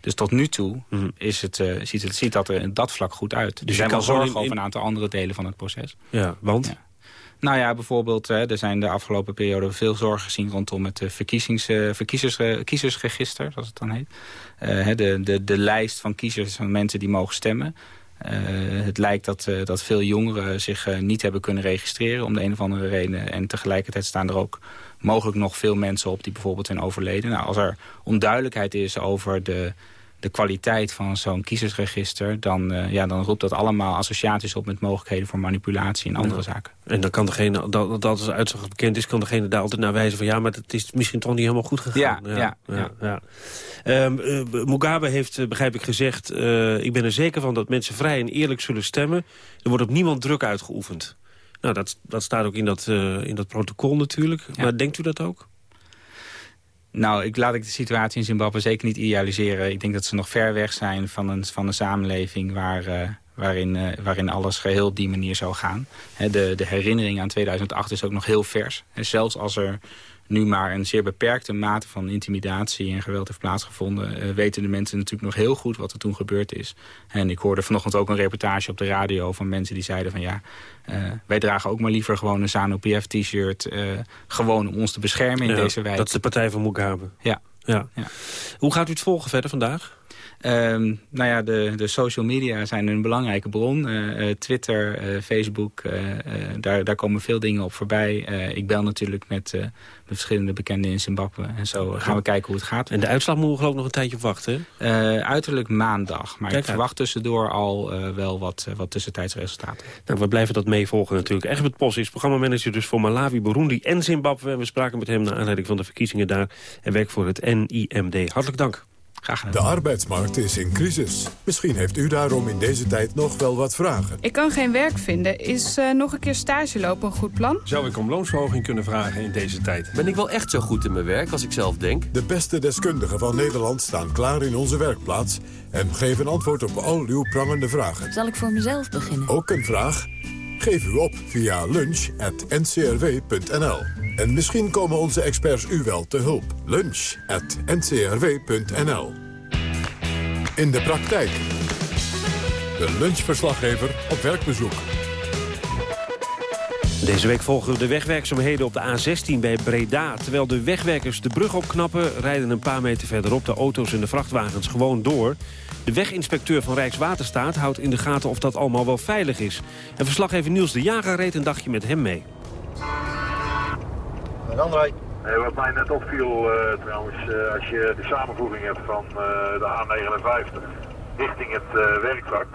Dus tot nu toe is het, ziet, het, ziet dat er in dat vlak goed uit. Dus er je zijn kan wel zorgen in- in- over een aantal andere delen van het proces. Ja, want? Nou ja, bijvoorbeeld, er zijn de afgelopen periode veel zorgen gezien rondom het eh, verkiezings, eh, eh, zoals het dan heet. De, de, de lijst van kiezers van mensen die mogen stemmen. Het lijkt dat, dat veel jongeren zich niet hebben kunnen registreren om de een of andere reden. En tegelijkertijd staan er ook mogelijk nog veel mensen op die bijvoorbeeld zijn overleden. Nou, als er onduidelijkheid is over de, de kwaliteit van zo'n kiezersregister... Dan, eh, ja, dan roept dat allemaal associaties op met mogelijkheden voor manipulatie en andere Ja. zaken. En dan kan degene, dat, dat als de uitslag bekend is... kan degene daar altijd naar wijzen van... ja, maar het is misschien toch niet helemaal goed gegaan. Ja, ja, ja. Ehm, eh, Mugabe heeft, eh, begrijp ik, gezegd... ik ben er zeker van dat mensen vrij en eerlijk zullen stemmen. Er wordt op niemand druk uitgeoefend. Nou, dat, dat staat ook in dat, in dat protocol natuurlijk. Maar denkt u dat ook? Nou, ik laat ik de situatie in Zimbabwe zeker niet idealiseren. Ik denk dat ze nog ver weg zijn van een, van een samenleving waar, eh, waarin, eh, waarin alles geheel op die manier zou gaan. De, de herinnering aan 2008 is ook nog heel vers. En zelfs als er nu maar een zeer beperkte mate van intimidatie en geweld heeft plaatsgevonden... eh, weten de mensen natuurlijk nog heel goed wat er toen gebeurd is. En ik hoorde vanochtend ook een reportage op de radio van mensen die zeiden van... ja, eh, wij dragen ook maar liever gewoon een ZANU-PF-t-shirt... eh, gewoon om ons te beschermen in Ja, deze wijk. Dat is de partij van Mugabe. Ja. Ja. Hoe gaat u het volgen verder vandaag? Ehm, nou ja, de, de social media zijn een belangrijke bron. Eh, eh, Twitter, eh, Facebook, daar, daar komen veel dingen op voorbij. Ik bel natuurlijk met, met verschillende bekenden in Zimbabwe. En zo gaan we kijken hoe het gaat. En de uitslag moeten we geloof ik nog een tijdje op wachten, uiterlijk maandag. Maar Kijk ik uit. verwacht tussendoor al wel wat, wat tussentijdsresultaten. Nou, we blijven dat meevolgen natuurlijk. Egbert Pos is programmamanager dus voor Malawi, Burundi en Zimbabwe. En we spraken met hem naar aanleiding van de verkiezingen daar. En werkt voor het NIMD. Hartelijk dank. Graag gedaan. De arbeidsmarkt is in crisis. Misschien heeft u daarom in deze tijd nog wel wat vragen. Ik kan geen werk vinden. Is eh, nog een keer stage lopen een goed plan? Zou ik om loonsverhoging kunnen vragen in deze tijd? Ben ik wel echt zo goed in mijn werk als ik zelf denk? De beste deskundigen van Nederland staan klaar in onze werkplaats... en geven antwoord op al uw prangende vragen. Zal ik voor mezelf beginnen? Ook een vraag? Geef u op via lunch.ncrw.nl. En misschien komen onze experts u wel te hulp. Lunch.ncrw.nl In de praktijk. De lunchverslaggever op werkbezoek. Deze week volgen we de wegwerkzaamheden op de A16 bij Breda. Terwijl de wegwerkers de brug opknappen... rijden een paar meter verderop de auto's en de vrachtwagens gewoon door. De weginspecteur van Rijkswaterstaat houdt in de gaten of dat allemaal wel veilig is. En verslaggever Niels de Jager reed een dagje met hem mee. André. Hey, wat mij net opviel eh, trouwens, eh, als je de samenvoeging hebt van eh, de A59 richting het werkvak.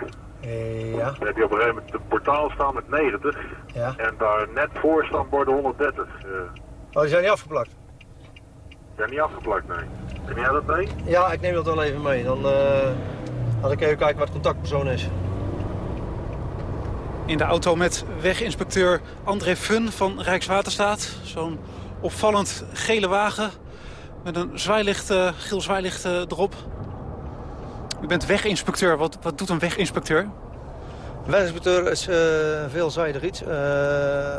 Ja. Dan heb je op een gegeven moment een portaal staan met 90 Ja. en daar net voor staan borden 130. eh Oh, die zijn niet afgeplakt? zijn niet afgeplakt, nee. Neem jij dat mee? Ja, ik neem dat wel even mee. Dan, eh kan je even kijken wat de contactpersoon is. In de auto met weginspecteur André Fun van Rijkswaterstaat. Zo'n opvallend gele wagen met een zwaailicht, eh, geel zwaailicht eh, erop. U bent weginspecteur. Wat, wat doet een weginspecteur? De weginspecteur is uh, veelzijdig iets. Uh,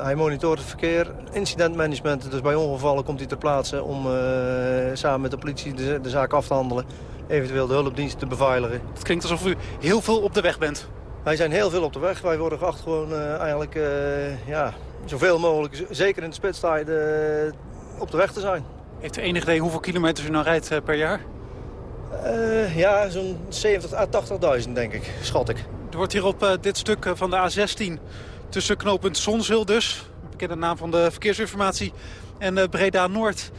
hij monitort het verkeer, incidentmanagement. Dus bij ongevallen komt hij ter plaatse om uh, samen met de politie de, de, zaak af te handelen. Eventueel de hulpdiensten te beveiligen. Het klinkt alsof u heel veel op de weg bent. Wij zijn heel veel op de weg. Wij worden geacht gewoon eigenlijk ja, zoveel mogelijk, zeker in de spitstijd, op de weg te zijn. Heeft u enig idee hoeveel kilometers u nou rijdt per jaar? Ja, zo'n 70 à 80.000 denk ik, schat ik. Er wordt hier op uh, dit stuk uh, van de A16 tussen knooppunt Zonshul dus... bekende naam van de verkeersinformatie en uh, Breda-Noord...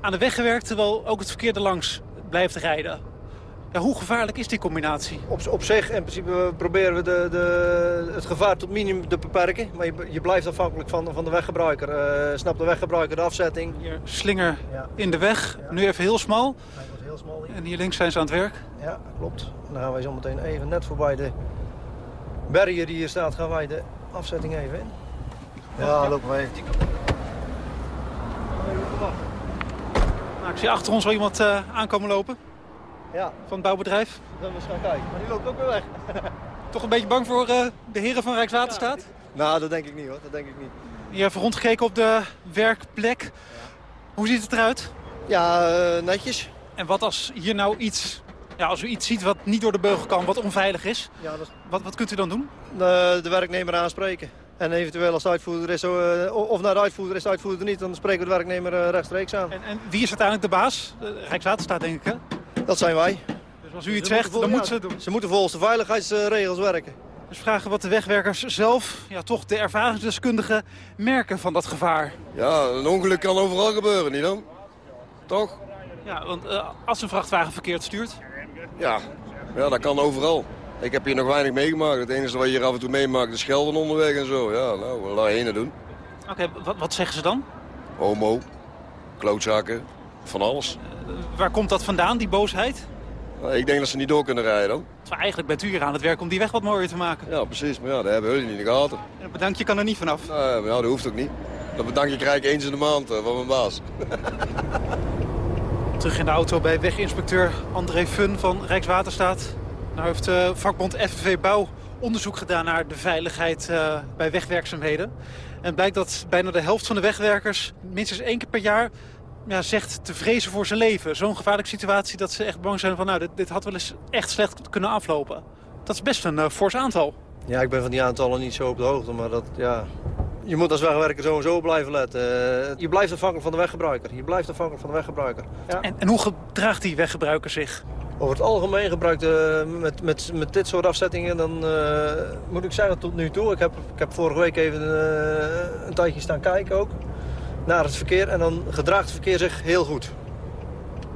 aan de weg gewerkt, terwijl ook het verkeer er langs blijft rijden. Ja, hoe gevaarlijk is die combinatie? Op, op zich, in principe proberen we de, de, het gevaar tot minimum te beperken. Maar je, je blijft afhankelijk van, van de weggebruiker. Snap de weggebruiker de afzetting. Hier, slinger ja. in de weg. Ja. Nu even heel smal. Heel smal hier. En hier links zijn ze aan het werk. Ja, klopt. En dan gaan wij zo meteen even net voorbij de barrier die hier staat, gaan wij de afzetting even in. Ja, lopen wij. Nou, ik zie achter ons wel iemand uh, aankomen lopen. Ja. Van het bouwbedrijf. Dan we eens gaan kijken. Maar die loopt ook weer weg. Toch een beetje bang voor uh, de heren van Rijkswaterstaat? Ja, nou, dat denk ik niet hoor. Dat denk ik niet. Je hebt rondgekeken op de werkplek. Ja. Hoe ziet het eruit? Ja, uh, netjes. En wat als hier nou iets ja, als u iets ziet wat niet door de beugel kan, wat onveilig is, ja, dat. Wat, wat kunt u dan doen? De, de werknemer aanspreken. En eventueel als de uitvoerder is, uh, of naar de uitvoerder is de uitvoerder niet, dan spreken we de werknemer uh, rechtstreeks aan. En, en, wie is uiteindelijk de baas? De Rijkswaterstaat denk ik hè? Dat zijn wij. Dus als u iets zegt, dan moeten ze het doen? Ze moeten volgens de veiligheidsregels werken. Dus vragen wat de wegwerkers zelf, ja, toch de ervaringsdeskundigen, merken van dat gevaar. Ja, een ongeluk kan overal gebeuren, niet dan? Toch? Ja, want uh, als een vrachtwagen verkeerd stuurt... Ja, ja, dat kan overal. Ik heb hier nog weinig meegemaakt. Het enige wat je hier af en toe meemaakt is schelden onderweg en zo. Ja, nou, laat heen doen. Oké, okay, wat, wat zeggen ze dan? Homo, klootzakken, van alles. Uh, waar komt dat vandaan, die boosheid? Nou, ik denk dat ze niet door kunnen rijden dan. Dus eigenlijk bent u hier aan het werk om die weg wat mooier te maken. Ja, precies. Maar ja, dat hebben jullie niet in de gaten. En bedankje kan er niet vanaf. Maar ja, dat hoeft ook niet. Dat bedankje krijg ik eens in de maand uh, van mijn baas. Terug in de auto bij weginspecteur André Fun van Rijkswaterstaat. Nou heeft uh, vakbond FNV Bouw onderzoek gedaan naar de veiligheid uh, bij wegwerkzaamheden. En blijkt dat bijna de helft van de wegwerkers minstens één keer per jaar ja, zegt te vrezen voor zijn leven. Zo'n gevaarlijke situatie dat ze echt bang zijn van nou, dit, dit, had wel eens echt slecht kunnen aflopen. Dat is best een uh, fors aantal. Ja, ik ben van die aantallen niet zo op de hoogte, maar dat, ja, je moet als wegwerker sowieso blijven letten. Uh, je blijft afhankelijk van de weggebruiker. Je blijft afhankelijk van de weggebruiker. Ja. En, en, hoe gedraagt die weggebruiker zich? Over het algemeen gebruikt uh, met, met, met dit soort afzettingen, dan uh, moet ik zeggen tot nu toe. Ik heb, ik heb vorige week even een tijdje staan kijken ook naar het verkeer. En dan gedraagt het verkeer zich heel goed.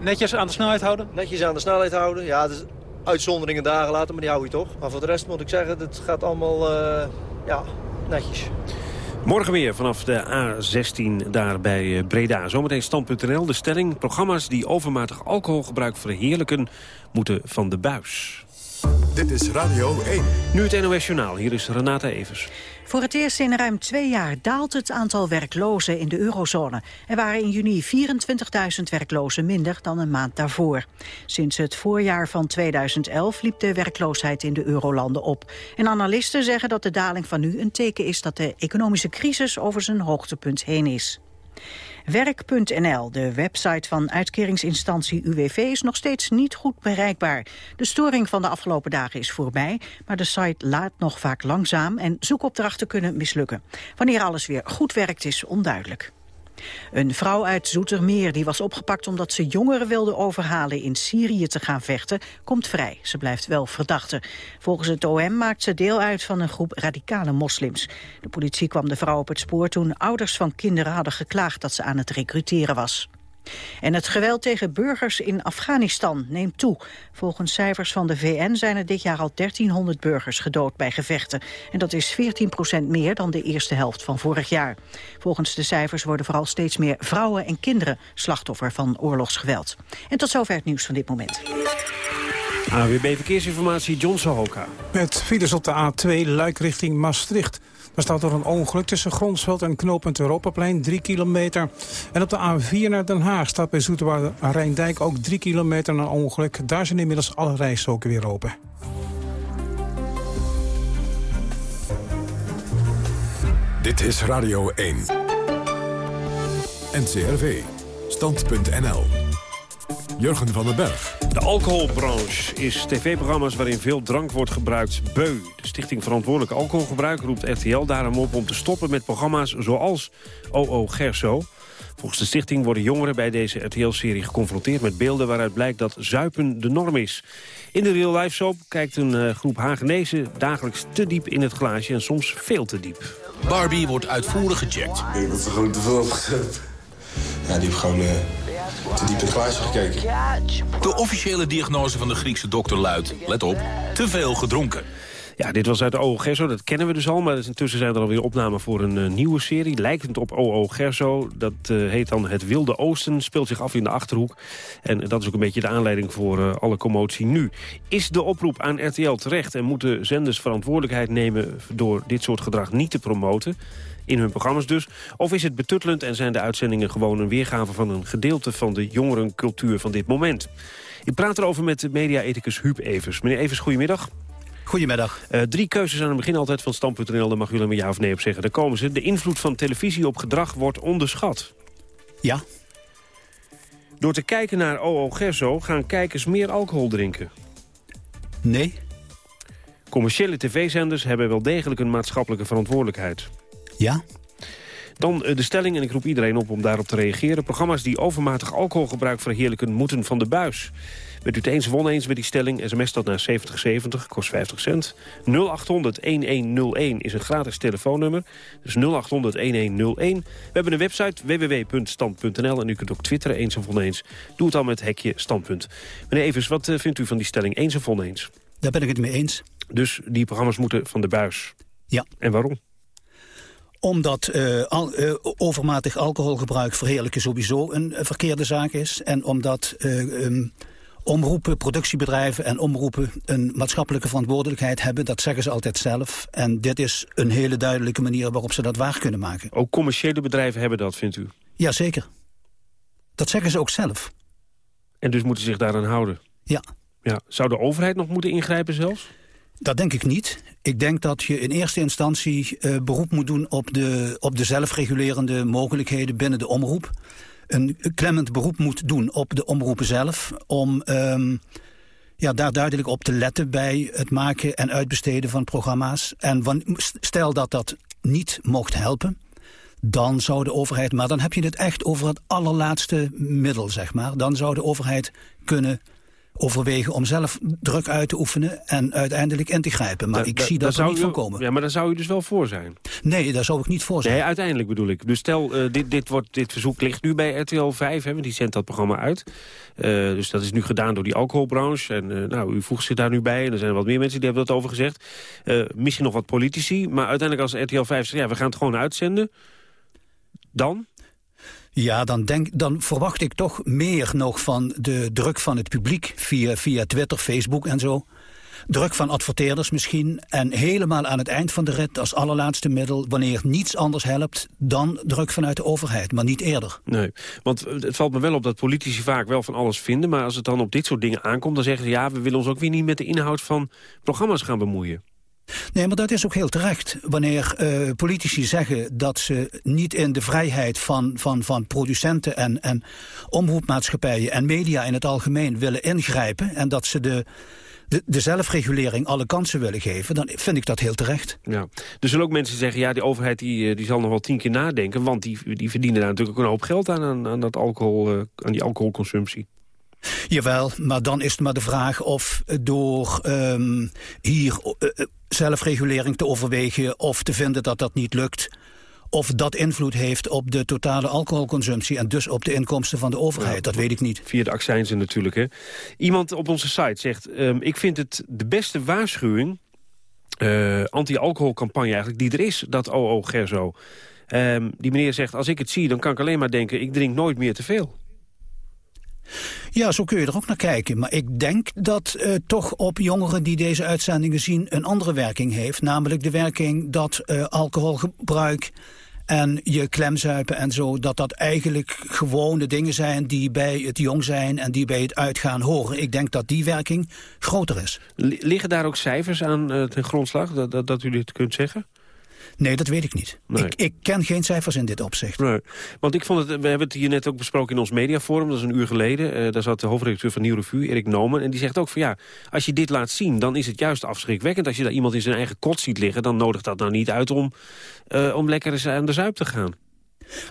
Netjes aan de snelheid houden? Netjes aan de snelheid houden, ja. Dus uitzonderingen dagen laten, maar die hou je toch. Maar voor de rest moet ik zeggen, het gaat allemaal ja, netjes. Morgen weer vanaf de A16 daar bij Breda. Zometeen stand.nl. De stelling, programma's die overmatig alcoholgebruik verheerlijken... moeten van de buis. Dit is Radio 1. Nu het NOS Journaal. Hier is Renata Evers. Voor het eerst in ruim twee jaar daalt het aantal werklozen in de eurozone. Er waren in juni 24.000 werklozen minder dan een maand daarvoor. Sinds het voorjaar van 2011 liep de werkloosheid in de eurolanden op. En analisten zeggen dat de daling van nu een teken is dat de economische crisis over zijn hoogtepunt heen is. Werk.nl, de website van uitkeringsinstantie UWV, is nog steeds niet goed bereikbaar. De storing van de afgelopen dagen is voorbij, maar de site laat nog vaak langzaam en zoekopdrachten kunnen mislukken. Wanneer alles weer goed werkt is onduidelijk. Een vrouw uit Zoetermeer die was opgepakt omdat ze jongeren wilde overhalen in Syrië te gaan vechten, komt vrij. Ze blijft wel verdachte. Volgens het OM maakt ze deel uit van een groep radicale moslims. De politie kwam de vrouw op het spoor toen ouders van kinderen hadden geklaagd dat ze aan het recruteren was. En het geweld tegen burgers in Afghanistan neemt toe. Volgens cijfers van de VN zijn er dit jaar al 1300 burgers gedood bij gevechten. En dat is 14 procent meer dan de eerste helft van vorig jaar. Volgens de cijfers worden vooral steeds meer vrouwen en kinderen slachtoffer van oorlogsgeweld. En tot zover het nieuws van dit moment. AWB Verkeersinformatie, John Sohoka. Met files op de A2 Luik richting Maastricht. Daar staat er een ongeluk tussen Gronsveld en knooppunt Europaplein, 3 kilometer. En op de A4 naar Den Haag staat bij Zoeterwoude Rijndijk ook 3 kilometer na ongeluk. Daar zijn inmiddels alle rijstroken weer open. Dit is Radio 1. NCRV. Stand.nl. Jurgen van den Berg. De alcoholbranche is tv-programma's waarin veel drank wordt gebruikt beu. De Stichting Verantwoordelijk Alcoholgebruik roept RTL daarom op om te stoppen met programma's zoals OO Gerso. Volgens de stichting worden jongeren bij deze RTL-serie geconfronteerd met beelden waaruit blijkt dat zuipen de norm is. In de Real Life Soap kijkt een uh, groep Hagenezen dagelijks te diep in het glaasje en soms veel te diep. Barbie wordt uitvoerig gecheckt. Ik denk dat ze gewoon te veel opgezet. Ja, die heeft gewoon uh, te diep in het glaasje gekeken. De officiële diagnose van de Griekse dokter luidt, let op, te veel gedronken. Ja, dit was uit OO Gerso, dat kennen we dus al. Maar intussen zijn er alweer opnamen voor een uh, nieuwe serie. Lijkend op OO Gerso. Dat uh, heet dan Het Wilde Oosten. Speelt zich af in de Achterhoek. En dat is ook een beetje de aanleiding voor uh, alle commotie nu. Is de oproep aan RTL terecht? En moeten zenders verantwoordelijkheid nemen... door dit soort gedrag niet te promoten? In hun programma's dus? Of is het betuttelend en zijn de uitzendingen gewoon een weergave van een gedeelte van de jongerencultuur van dit moment? Ik praat erover met de media-ethicus Huub Evers. Meneer Evers, goedemiddag. Goedemiddag. Uh, drie keuzes aan het begin altijd van Stand.nl. Daar mag jullie met ja of nee op zeggen. Daar komen ze. De invloed van televisie op gedrag wordt onderschat. Ja. Door te kijken naar OO Gerso gaan kijkers meer alcohol drinken. Nee. Commerciële tv-zenders hebben wel degelijk een maatschappelijke verantwoordelijkheid. Ja. Dan uh, de stelling, en ik roep iedereen op om daarop te reageren. Programma's die overmatig alcoholgebruik verheerlijken moeten van de buis. Bent u het eens of oneens met die stelling? SMS dat naar 7070, kost 50 cent. 0800-1101 is een gratis telefoonnummer. Dus 0800-1101. We hebben een website www.stand.nl en u kunt ook twitteren eens of oneens. Doe het dan met hekje standpunt. Meneer Evers, wat uh, vindt u van die stelling eens of oneens? Daar ben ik het mee eens. Dus die programma's moeten van de buis? Ja. En waarom? Omdat uh, al, uh, overmatig alcoholgebruik verheerlijken sowieso een verkeerde zaak is. En omdat um, omroepen, productiebedrijven en omroepen een maatschappelijke verantwoordelijkheid hebben. Dat zeggen ze altijd zelf. En dit is een hele duidelijke manier waarop ze dat waar kunnen maken. Ook commerciële bedrijven hebben dat, vindt u? Jazeker. Dat zeggen ze ook zelf. En dus moeten ze zich daaraan houden? Ja. ja. Zou de overheid nog moeten ingrijpen zelfs? Dat denk ik niet. Ik denk dat je in eerste instantie uh, beroep moet doen op de, op de zelfregulerende mogelijkheden binnen de omroep. Een klemmend beroep moet doen op de omroepen zelf om um, ja, daar duidelijk op te letten bij het maken en uitbesteden van programma's. En stel dat dat niet mocht helpen, dan zou de overheid, maar dan heb je het echt over het allerlaatste middel, zeg maar. Dan zou de overheid kunnen overwegen om zelf druk uit te oefenen en uiteindelijk in te grijpen. Maar da, ik zie da, dat er niet u, van komen. Ja, maar daar zou u dus wel voor zijn? Nee, daar zou ik niet voor zijn. Nee, uiteindelijk bedoel ik. Dus stel, uh, dit, dit, wordt, dit verzoek ligt nu bij RTL 5, hè, want die zendt dat programma uit. Uh, dus dat is nu gedaan door die alcoholbranche. En uh, nou, u voegt zich daar nu bij. En er zijn wat meer mensen die hebben dat over gezegd. misschien nog wat politici. Maar uiteindelijk als RTL 5 zegt, ja, we gaan het gewoon uitzenden. Dan? Ja, dan, denk, dan verwacht ik toch meer nog van de druk van het publiek via, via Twitter, Facebook en zo. Druk van adverteerders misschien. En helemaal aan het eind van de rit als allerlaatste middel... wanneer niets anders helpt dan druk vanuit de overheid, maar niet eerder. Nee, want het valt me wel op dat politici vaak wel van alles vinden... maar als het dan op dit soort dingen aankomt, dan zeggen ze... ja, we willen ons ook weer niet met de inhoud van programma's gaan bemoeien. Nee, maar dat is ook heel terecht. Wanneer uh, politici zeggen dat ze niet in de vrijheid van, van, van producenten en, en omroepmaatschappijen en media in het algemeen willen ingrijpen en dat ze de, de, zelfregulering alle kansen willen geven, dan vind ik dat heel terecht. Ja. Er zullen ook mensen zeggen, ja, die overheid die, die zal nog wel tien keer nadenken, want die, die verdienen daar natuurlijk ook een hoop geld aan, aan, aan, dat alcohol, uh, aan die alcoholconsumptie. Jawel, maar dan is het maar de vraag of door um, hier uh, zelfregulering te overwegen... of te vinden dat dat niet lukt of dat invloed heeft op de totale alcoholconsumptie... en dus op de inkomsten van de overheid, ja, dat weet ik niet. Via de accijnzen natuurlijk, hè. Iemand op onze site zegt... Um, ik vind het de beste waarschuwing... Uh, anti-alcoholcampagne eigenlijk, die er is, dat OO Gerzo. Um, die meneer zegt, als ik het zie, dan kan ik alleen maar denken... ik drink nooit meer te veel. Ja, zo kun je er ook naar kijken. Maar ik denk dat uh, toch op jongeren die deze uitzendingen zien... een andere werking heeft. Namelijk de werking dat uh, alcoholgebruik en je klemzuipen en zo... dat dat eigenlijk gewone dingen zijn die bij het jong zijn... en die bij het uitgaan horen. Ik denk dat die werking groter is. Liggen daar ook cijfers aan uh, ten grondslag, dat, dat u dit kunt zeggen? Nee, dat weet ik niet. Ik, ik, ken geen cijfers in dit opzicht. Nee. Want ik vond het, we hebben het hier net ook besproken in ons mediaforum, dat is een uur geleden. Uh, daar zat de hoofdredacteur van Nieuw Revue, Erik Nomen. En die zegt ook van ja, als je dit laat zien, dan is het juist afschrikwekkend. Als je daar iemand in zijn eigen kot ziet liggen, dan nodigt dat nou niet uit om, uh, om lekker eens aan de zuip te gaan.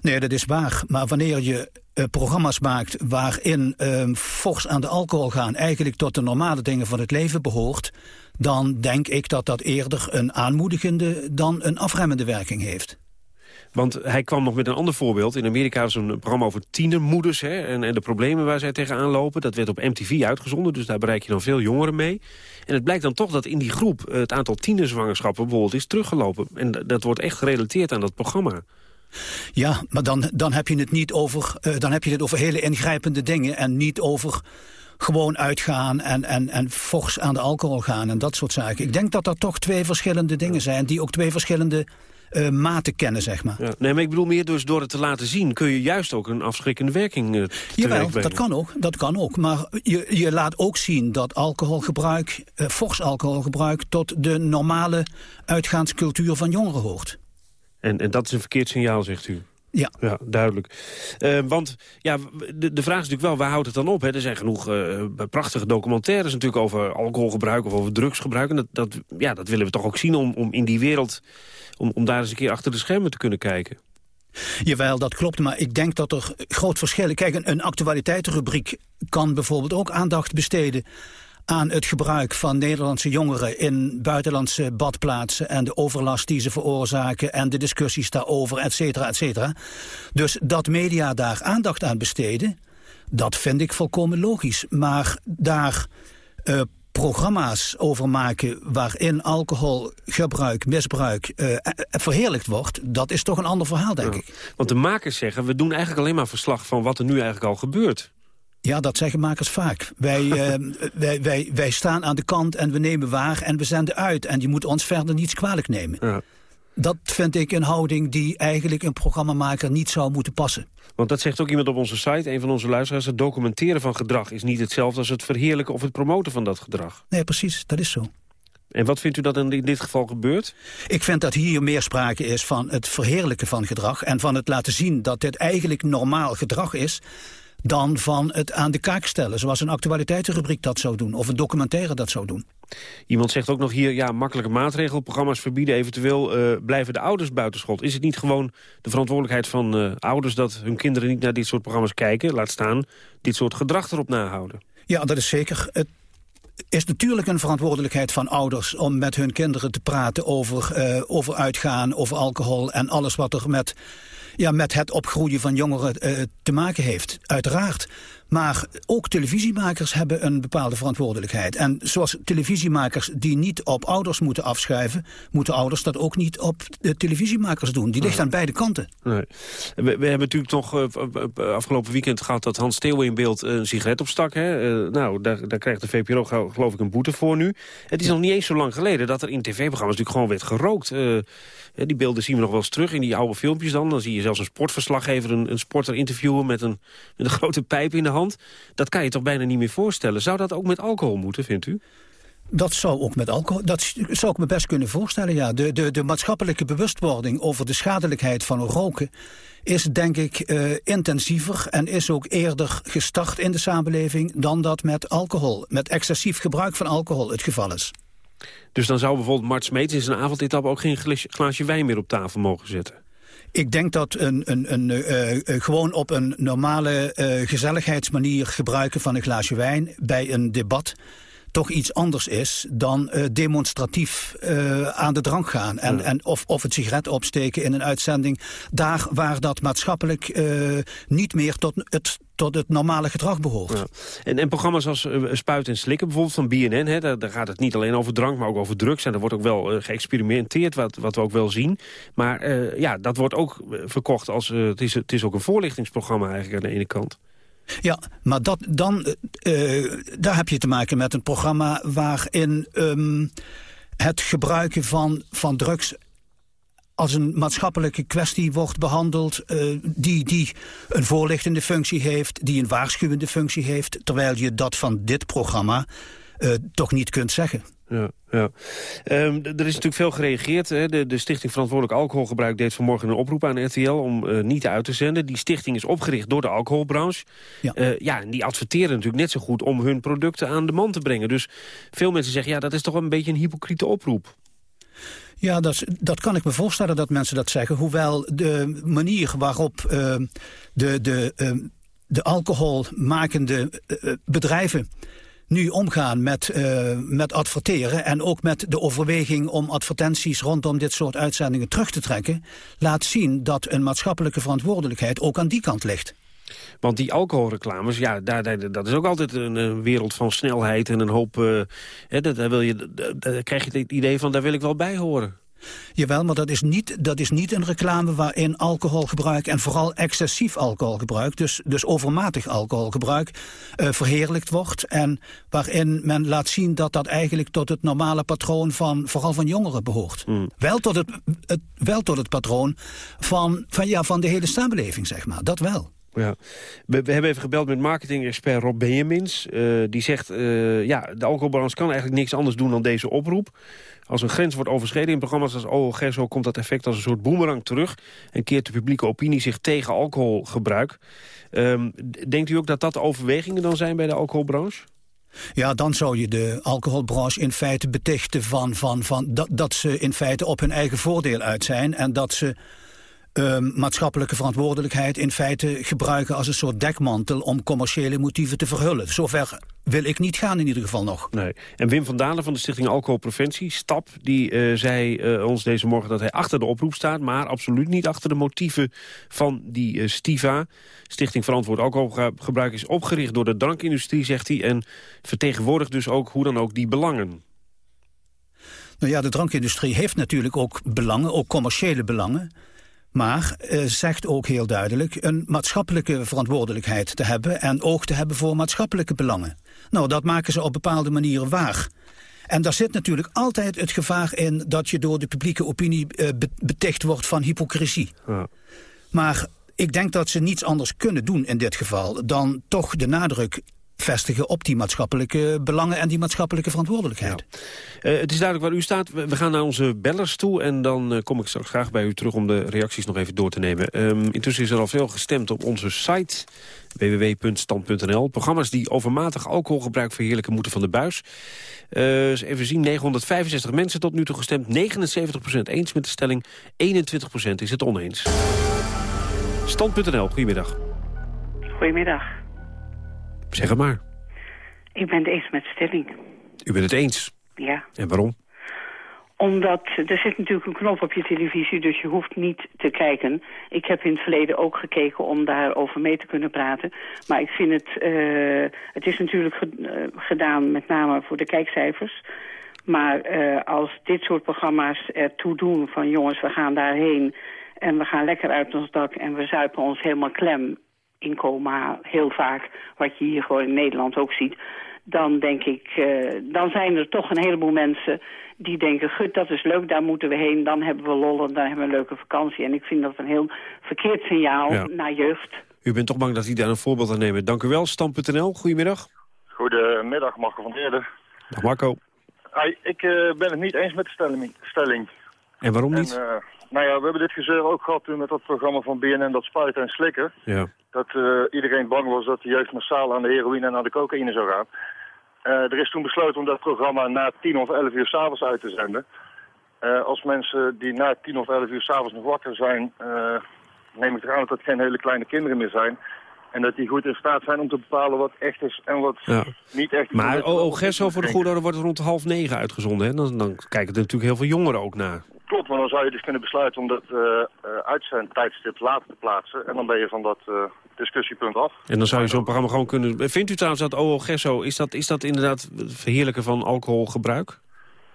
Nee, dat is waar. Maar wanneer je uh, programma's maakt waarin uh, fors aan de alcohol gaan... eigenlijk tot de normale dingen van het leven behoort... dan denk ik dat dat eerder een aanmoedigende dan een afremmende werking heeft. Want hij kwam nog met een ander voorbeeld. In Amerika is een programma over tienermoeders hè, en, en de problemen waar zij tegenaan lopen. Dat werd op MTV uitgezonden, dus daar bereik je dan veel jongeren mee. En het blijkt dan toch dat in die groep het aantal tienerzwangerschappen bijvoorbeeld is teruggelopen. En dat wordt echt gerelateerd aan dat programma. Ja, maar dan, dan heb je het niet over, uh, dan heb je het over hele ingrijpende dingen en niet over gewoon uitgaan en, en, en fors aan de alcohol gaan en dat soort zaken. Ik denk dat dat toch twee verschillende dingen zijn die ook twee verschillende uh, maten kennen, zeg maar. Ja, nee, maar ik bedoel meer dus door het te laten zien... kun je juist ook een afschrikkende werking uh, Jawel, dat kan ook, dat kan ook. Maar je, je laat ook zien dat alcoholgebruik, uh, fors alcoholgebruik... tot de normale uitgaanscultuur van jongeren hoort. En, en dat is een verkeerd signaal, zegt u? Ja. ja duidelijk. Uh, want ja, de, de vraag is natuurlijk wel, waar houdt het dan op? Hè? Er zijn genoeg uh, prachtige documentaires natuurlijk over alcoholgebruik of over drugsgebruik. En dat, dat, ja, dat willen we toch ook zien om, om in die wereld, om, om daar eens een keer achter de schermen te kunnen kijken. Jawel, dat klopt, maar ik denk dat er groot verschillen... Kijk, een, een actualiteitenrubriek kan bijvoorbeeld ook aandacht besteden aan het gebruik van Nederlandse jongeren in buitenlandse badplaatsen en de overlast die ze veroorzaken en de discussies daarover, et cetera, et cetera. Dus dat media daar aandacht aan besteden, dat vind ik volkomen logisch. Maar daar uh, programma's over maken waarin alcoholgebruik, misbruik uh, verheerlijkt wordt, dat is toch een ander verhaal, denk ja, ik. Want de makers zeggen, we doen eigenlijk alleen maar verslag van wat er nu eigenlijk al gebeurt. Ja, dat zeggen makers vaak. Wij, uh, wij, wij, wij staan aan de kant en we nemen waar en we zenden uit. En je moet ons verder niets kwalijk nemen. Ja. Dat vind ik een houding die eigenlijk een programmamaker niet zou moeten passen. Want dat zegt ook iemand op onze site, een van onze luisteraars... het documenteren van gedrag is niet hetzelfde als het verheerlijken... of het promoten van dat gedrag. Nee, precies, dat is zo. En wat vindt u dat in dit geval gebeurt? Ik vind dat hier meer sprake is van het verheerlijken van gedrag... en van het laten zien dat dit eigenlijk normaal gedrag is dan van het aan de kaak stellen. Zoals een actualiteitenrubriek dat zou doen. Of een documentaire dat zou doen. Iemand zegt ook nog hier, ja, makkelijke maatregelprogramma's verbieden. Eventueel uh, blijven de ouders buitenschot. Is het niet gewoon de verantwoordelijkheid van uh, ouders... dat hun kinderen niet naar dit soort programma's kijken? Laat staan, dit soort gedrag erop nahouden. Ja, dat is zeker. Het is natuurlijk een verantwoordelijkheid van ouders om met hun kinderen te praten over, uh, over uitgaan, over alcohol en alles wat er met ja, met het opgroeien van jongeren uh, te maken heeft, uiteraard. Maar ook televisiemakers hebben een bepaalde verantwoordelijkheid. En zoals televisiemakers die niet op ouders moeten afschuiven... moeten ouders dat ook niet op de televisiemakers doen. Die ligt aan beide kanten. Nee. We, we, hebben natuurlijk nog uh, afgelopen weekend gehad... dat Hans Steeuwen in beeld een sigaret opstak. Hè? Uh, nou, daar, daar krijgt de VPRO geloof ik een boete voor nu. Het is nog niet eens zo lang geleden dat er in tv-programma's... natuurlijk gewoon werd gerookt. Die beelden zien we nog wel eens terug in die oude filmpjes dan. Dan zie je zelfs een sportverslaggever een, een sporter interviewen... Met een, met een grote pijp in de hand. Dat kan je toch bijna niet meer voorstellen. Zou dat ook met alcohol moeten, vindt u? Dat zou ook met alcohol, dat zou ik me best kunnen voorstellen, ja. De, de, de maatschappelijke bewustwording over de schadelijkheid van roken is denk ik uh, intensiever en is ook eerder gestart in de samenleving dan dat met alcohol, met excessief gebruik van alcohol het geval is. Dus dan zou bijvoorbeeld Mart Smeets in zijn avondetap ook geen glaasje wijn meer op tafel mogen zetten? Ik denk dat een, een, een, uh, uh, gewoon op een normale uh, gezelligheidsmanier gebruiken van een glaasje wijn bij een debat toch iets anders is dan uh, demonstratief uh, aan de drank gaan. En, ja. en of, of het sigaret opsteken in een uitzending. Daar waar dat maatschappelijk uh, niet meer tot het tot het normale gedrag behoort. Ja. En, en programma's als uh, Spuit en Slikken, bijvoorbeeld van BNN... Hè, daar, daar, gaat het niet alleen over drank, maar ook over drugs. En er wordt ook wel uh, geëxperimenteerd, wat, wat we ook wel zien. Maar uh, ja, dat wordt ook verkocht als... het, is, het is ook een voorlichtingsprogramma eigenlijk aan de ene kant. Ja, maar dat, dan, uh, daar heb je te maken met een programma waarin um, het gebruiken van, van drugs als een maatschappelijke kwestie wordt behandeld... Uh, die, die een voorlichtende functie heeft, die een waarschuwende functie heeft... terwijl je dat van dit programma toch niet kunt zeggen. Ja, ja. Ehm, er is natuurlijk veel gereageerd. Hè. De, de Stichting Verantwoordelijk Alcoholgebruik deed vanmorgen een oproep aan RTL om eh, niet uit te zenden. Die stichting is opgericht door de alcoholbranche. Ja. Eh, ja, en die adverteren natuurlijk net zo goed om hun producten aan de man te brengen. Dus veel mensen zeggen, ja, dat is toch wel een beetje een hypocriete oproep. Ja, dat, dat kan ik me voorstellen dat mensen dat zeggen. Hoewel de manier waarop eh, de, de, eh, de alcoholmakende eh, bedrijven nu omgaan met, eh, met adverteren... en ook met de overweging om advertenties rondom dit soort uitzendingen terug te trekken... laat zien dat een maatschappelijke verantwoordelijkheid ook aan die kant ligt. Want die alcoholreclames, ja, daar, dat is ook altijd een, wereld van snelheid en een hoop... eh, hè, dat, wil je, daar krijg je het idee van, daar wil ik wel bij horen. Jawel, maar dat is, niet, dat is niet een reclame waarin alcoholgebruik... en vooral excessief alcoholgebruik, dus, dus overmatig alcoholgebruik... eh, verheerlijkt wordt en waarin men laat zien dat dat eigenlijk... tot het normale patroon van vooral van jongeren behoort. Wel, tot het, het, wel tot het patroon van, van, ja, van de hele samenleving, zeg maar. Dat wel. Ja. We, hebben even gebeld met marketing-expert Rob Benjamins. Eh, die zegt, eh, ja, de alcoholbalans kan eigenlijk niks anders doen dan deze oproep. Als een grens wordt overschreden in programma's als OO Gerso... komt dat effect als een soort boemerang terug... en keert de publieke opinie zich tegen alcoholgebruik. Ehm, denkt u ook dat dat overwegingen dan zijn bij de alcoholbranche? Ja, dan zou je de alcoholbranche in feite betichten van, van, van dat, dat ze in feite op hun eigen voordeel uit zijn en dat ze ehm, maatschappelijke verantwoordelijkheid in feite gebruiken als een soort dekmantel om commerciële motieven te verhullen. Zover wil ik niet gaan in ieder geval nog. Nee. En Wim van Dalen van de Stichting Alcoholpreventie, STAP... die eh, zei eh, ons deze morgen dat hij achter de oproep staat... maar absoluut niet achter de motieven van die eh, Stiva. Stichting Verantwoord Alcoholgebruik is opgericht door de drankindustrie, zegt hij... en vertegenwoordigt dus ook hoe dan ook die belangen. Nou ja, de drankindustrie heeft natuurlijk ook belangen, ook commerciële belangen. Maar eh, zegt ook heel duidelijk een maatschappelijke verantwoordelijkheid te hebben... en oog te hebben voor maatschappelijke belangen. Nou, dat maken ze op bepaalde manieren waar. En daar zit natuurlijk altijd het gevaar in... dat je door de publieke opinie eh, be- beticht wordt van hypocrisie. Maar ik denk dat ze niets anders kunnen doen in dit geval... dan toch de nadruk vestigen op die maatschappelijke belangen... en die maatschappelijke verantwoordelijkheid. Eh, het is duidelijk waar u staat. We gaan naar onze bellers toe en dan eh, kom ik straks graag bij u terug... om de reacties nog even door te nemen. Ehm, intussen is er al veel gestemd op onze site www.stand.nl. Programma's die overmatig alcoholgebruik verheerlijken moeten van de buis. Eh, even zien, 965 mensen tot nu toe gestemd. 79% eens met de stelling, 21% is het oneens. Stand.nl, goedemiddag. Goedemiddag. Zeg het maar. Ik ben het eens met stelling. U bent het eens. Ja. En waarom? Omdat er zit natuurlijk een knop op je televisie, dus je hoeft niet te kijken. Ik heb in het verleden ook gekeken om daarover mee te kunnen praten. Maar ik vind het, eh, het is natuurlijk ge- eh, gedaan met name voor de kijkcijfers. Maar eh, als dit soort programma's ertoe doen van jongens, we gaan daarheen... en we gaan lekker uit ons dak en we zuipen ons helemaal klem in coma, heel vaak, wat je hier gewoon in Nederland ook ziet... dan denk ik, eh, dan zijn er toch een heleboel mensen die denken... gut, dat is leuk, daar moeten we heen, dan hebben we lol en dan hebben we een leuke vakantie. En ik vind dat een heel verkeerd signaal Ja. naar jeugd. U bent toch bang dat hij daar een voorbeeld aan nemen. Dank u wel, Stand.nl, goedemiddag. Goedemiddag, Marco van Eerden. Dag Marco. Hey, ik eh, ben het niet eens met de stelling. stelling. En waarom niet? En, eh, nou ja, we hebben dit gezeur ook gehad toen met dat programma van BNN, dat spuiten en slikken. Ja. Dat eh, iedereen bang was dat de jeugd massaal aan de heroïne en aan de cocaïne zou gaan. Eh, er is toen besloten om dat programma na 10 of 11 uur s'avonds uit te zenden. Als mensen die na 10 of 11 uur s'avonds nog wakker zijn, neem ik eraan dat dat geen hele kleine kinderen meer zijn. En dat die goed in staat zijn om te bepalen wat echt is en wat Ja. niet echt is. Maar OO Gesso voor de goede orde wordt rond half negen uitgezonden. Hè? Dan, dan kijken er natuurlijk heel veel jongeren ook naar. Klopt, maar dan zou je dus kunnen besluiten om dat uh, uh, uitzendtijdstip later te plaatsen. En dan ben je van dat uh, discussiepunt af. En dan zou je zo'n programma gewoon kunnen... Vindt u trouwens dat OO Gesso, is dat, is dat inderdaad het verheerlijken van alcoholgebruik?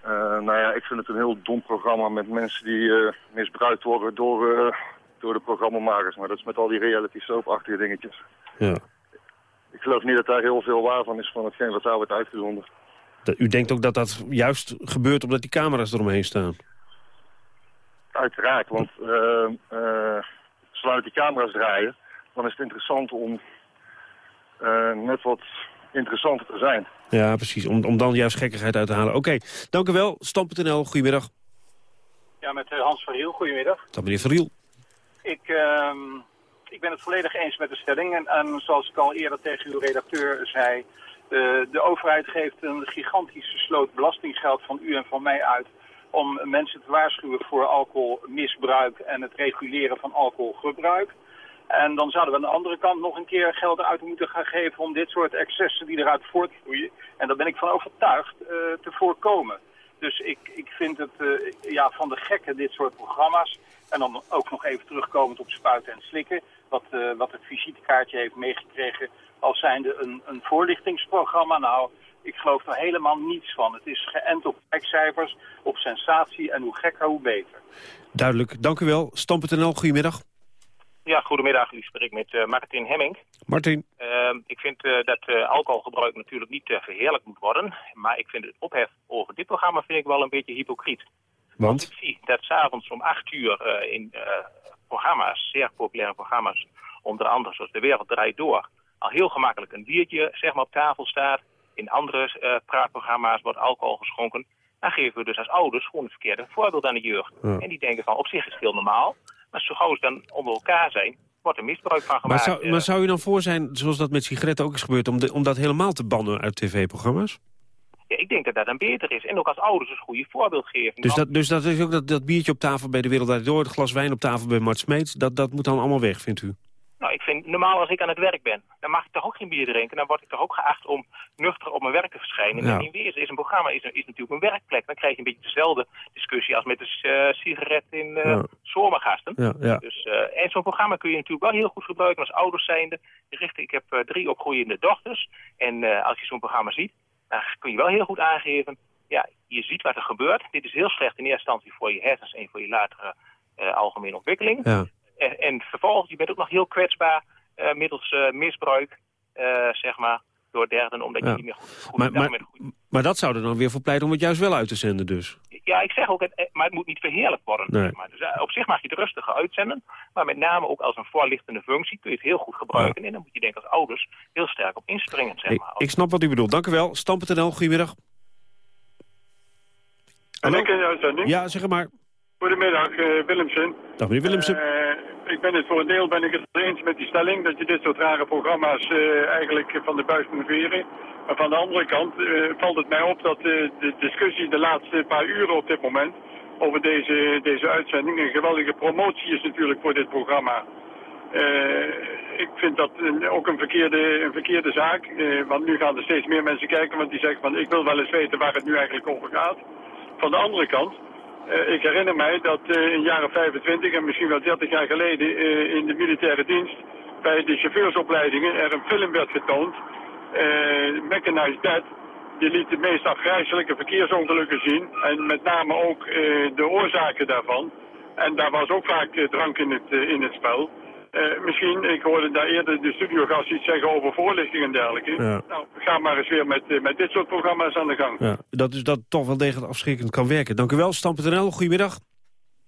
Uh, nou ja, ik vind het een heel dom programma met mensen die uh, misbruikt worden door, uh, door de programmamakers. Maar dat is met al die reality soap-achtige dingetjes. Ja. Ik geloof niet dat daar heel veel waar van is van hetgeen wat daar wordt uitgezonden. U denkt ook dat dat juist gebeurt omdat die camera's eromheen staan? Uiteraard, want uh, zolang die camera's draaien, dan is het interessant om net wat interessanter te zijn. Ja, precies. Om, om dan juist gekkigheid uit te halen. Oké, dank u wel. Stam.nl, goedemiddag. Ja, met uh, Hans Verriel. Goedemiddag. Dat meneer Verriel. Ik, uh, ik ben het volledig eens met de stelling. En, en zoals ik al eerder tegen uw redacteur zei... Uh, de overheid geeft een gigantische sloot belastinggeld van u en van mij uit om mensen te waarschuwen voor alcoholmisbruik en het reguleren van alcoholgebruik. En dan zouden we aan de andere kant nog een keer geld uit moeten gaan geven om dit soort excessen die eruit voortvloeien, en daar ben ik van overtuigd, uh, te voorkomen. Dus ik, ik vind het uh, ja, van de gekke dit soort programma's. En dan ook nog even terugkomend op spuiten en slikken. Wat, uh, wat het visitekaartje heeft meegekregen als zijnde een, een voorlichtingsprogramma. Nou, ik geloof er helemaal niets van. Het is geënt op kijkcijfers, op sensatie en hoe gekker, hoe beter. Duidelijk, dank u wel. Stam.nl, goedemiddag. Ja, goedemiddag. Ik spreek met uh, Martin Hemming. Martin. Uh, ik vind uh, dat alcoholgebruik natuurlijk niet verheerlijk moet worden. Maar ik vind het ophef over dit programma vind ik wel een beetje hypocriet. Want? ik zie dat s'avonds om acht uur in programma's, zeer populaire programma's, onder andere zoals De Wereld Draait Door, al heel gemakkelijk een biertje zeg maar, op tafel staat. In andere uh, praatprogramma's wordt alcohol geschonken. Dan geven we dus als ouders gewoon het verkeerde voorbeeld aan de jeugd. Ja. En die denken van, op zich is het heel normaal. Maar zo gauw ze dan onder elkaar zijn, wordt er misbruik van Maar gemaakt. zou, maar zou u dan voor zijn, zoals dat met sigaretten ook is gebeurd... om, de, om dat helemaal te bannen uit tv-programma's? Ja, ik denk dat dat dan beter is. En ook als ouders een goede voorbeeld geven. Dus dat, dus dat is ook dat, dat biertje op tafel bij de Wereld Door... het glas wijn op tafel bij Mart Smeets... Dat, dat moet dan allemaal weg, vindt u? Nou, ik vind, normaal als ik aan het werk ben, dan mag ik toch ook geen bier drinken. Dan word ik toch ook geacht om nuchter op mijn werk te verschijnen. Ja. En in wezen is een programma is, is natuurlijk een werkplek. Dan krijg je een beetje dezelfde discussie als met de eh, sigaret in Ja. zomergasten. Ja. Dus, eh, en zo'n programma kun je natuurlijk wel heel goed gebruiken als ouders zijnde. Richten, ik heb drie opgroeiende dochters. En als je zo'n programma ziet, dan kun je wel heel goed aangeven... ja, je ziet wat er gebeurt. Dit is heel slecht in eerste instantie voor je hersens en voor je latere algemene ontwikkeling. Ja. En, en vervolgens, je bent ook nog heel kwetsbaar eh, middels eh, misbruik, eh, zeg maar, door derden, omdat je niet meer goed, goed Maar, maar, goed- maar dat zou er dan weer voor pleiten om het juist wel uit te zenden dus. Ja, ik zeg ook, het, maar het moet niet verheerlijk worden. Nee. Zeg maar. Dus op zich mag je het rustiger uitzenden, maar met name ook als een voorlichtende functie kun je het heel goed gebruiken. En dan moet je denk ik als ouders heel sterk op inspringen, zeg Ik, maar. ik snap wat u bedoelt. Dank u wel. Stam.nl, goedemiddag. En ik in de uitzending? Ja, zeg maar. Goedemiddag, eh, Willemsen. Dag meneer Willemsen. Eh, ik ben het voor een deel ben ik het eens met die stelling dat je dit soort rare programma's eh, eigenlijk van de buis moet veren. Maar van de andere kant valt het mij op dat de discussie de laatste paar uren op dit moment over deze, deze uitzending een geweldige promotie is natuurlijk voor dit programma. Ik vind dat een- ook een verkeerde, een verkeerde zaak, want nu gaan er steeds meer mensen kijken, want die zeggen van ik wil wel eens weten waar het nu eigenlijk over gaat. Van de andere kant, eh, ik herinner mij dat eh, in jaren 25 en misschien wel 30 jaar geleden eh, in de militaire dienst bij de chauffeursopleidingen er een film werd getoond, Mechanized Dead. Die liet de meest afgrijzelijke verkeersongelukken zien en met name ook de oorzaken daarvan. En daar was ook vaak drank in het, in het spel. Eh, misschien, ik hoorde daar eerder de studiogast iets zeggen over voorlichting en dergelijke. Ja. Nou, ga maar eens weer met, eh, met dit soort programma's aan de gang. Ja, dat is dat toch wel degelijk afschrikkend kan werken. Dank u wel. Stam.nl, goedemiddag.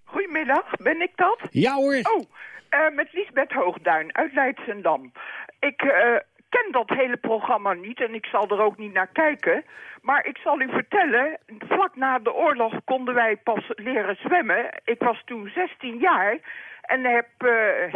Goedemiddag, ben ik dat? Ja hoor. Oh, eh, met Liesbeth Hoogduin uit Leidsendam. Ik eh, ken dat hele programma niet en ik zal er ook niet naar kijken. Maar ik zal u vertellen, vlak na de oorlog konden wij pas leren zwemmen. Ik was toen 16 jaar en heb eh,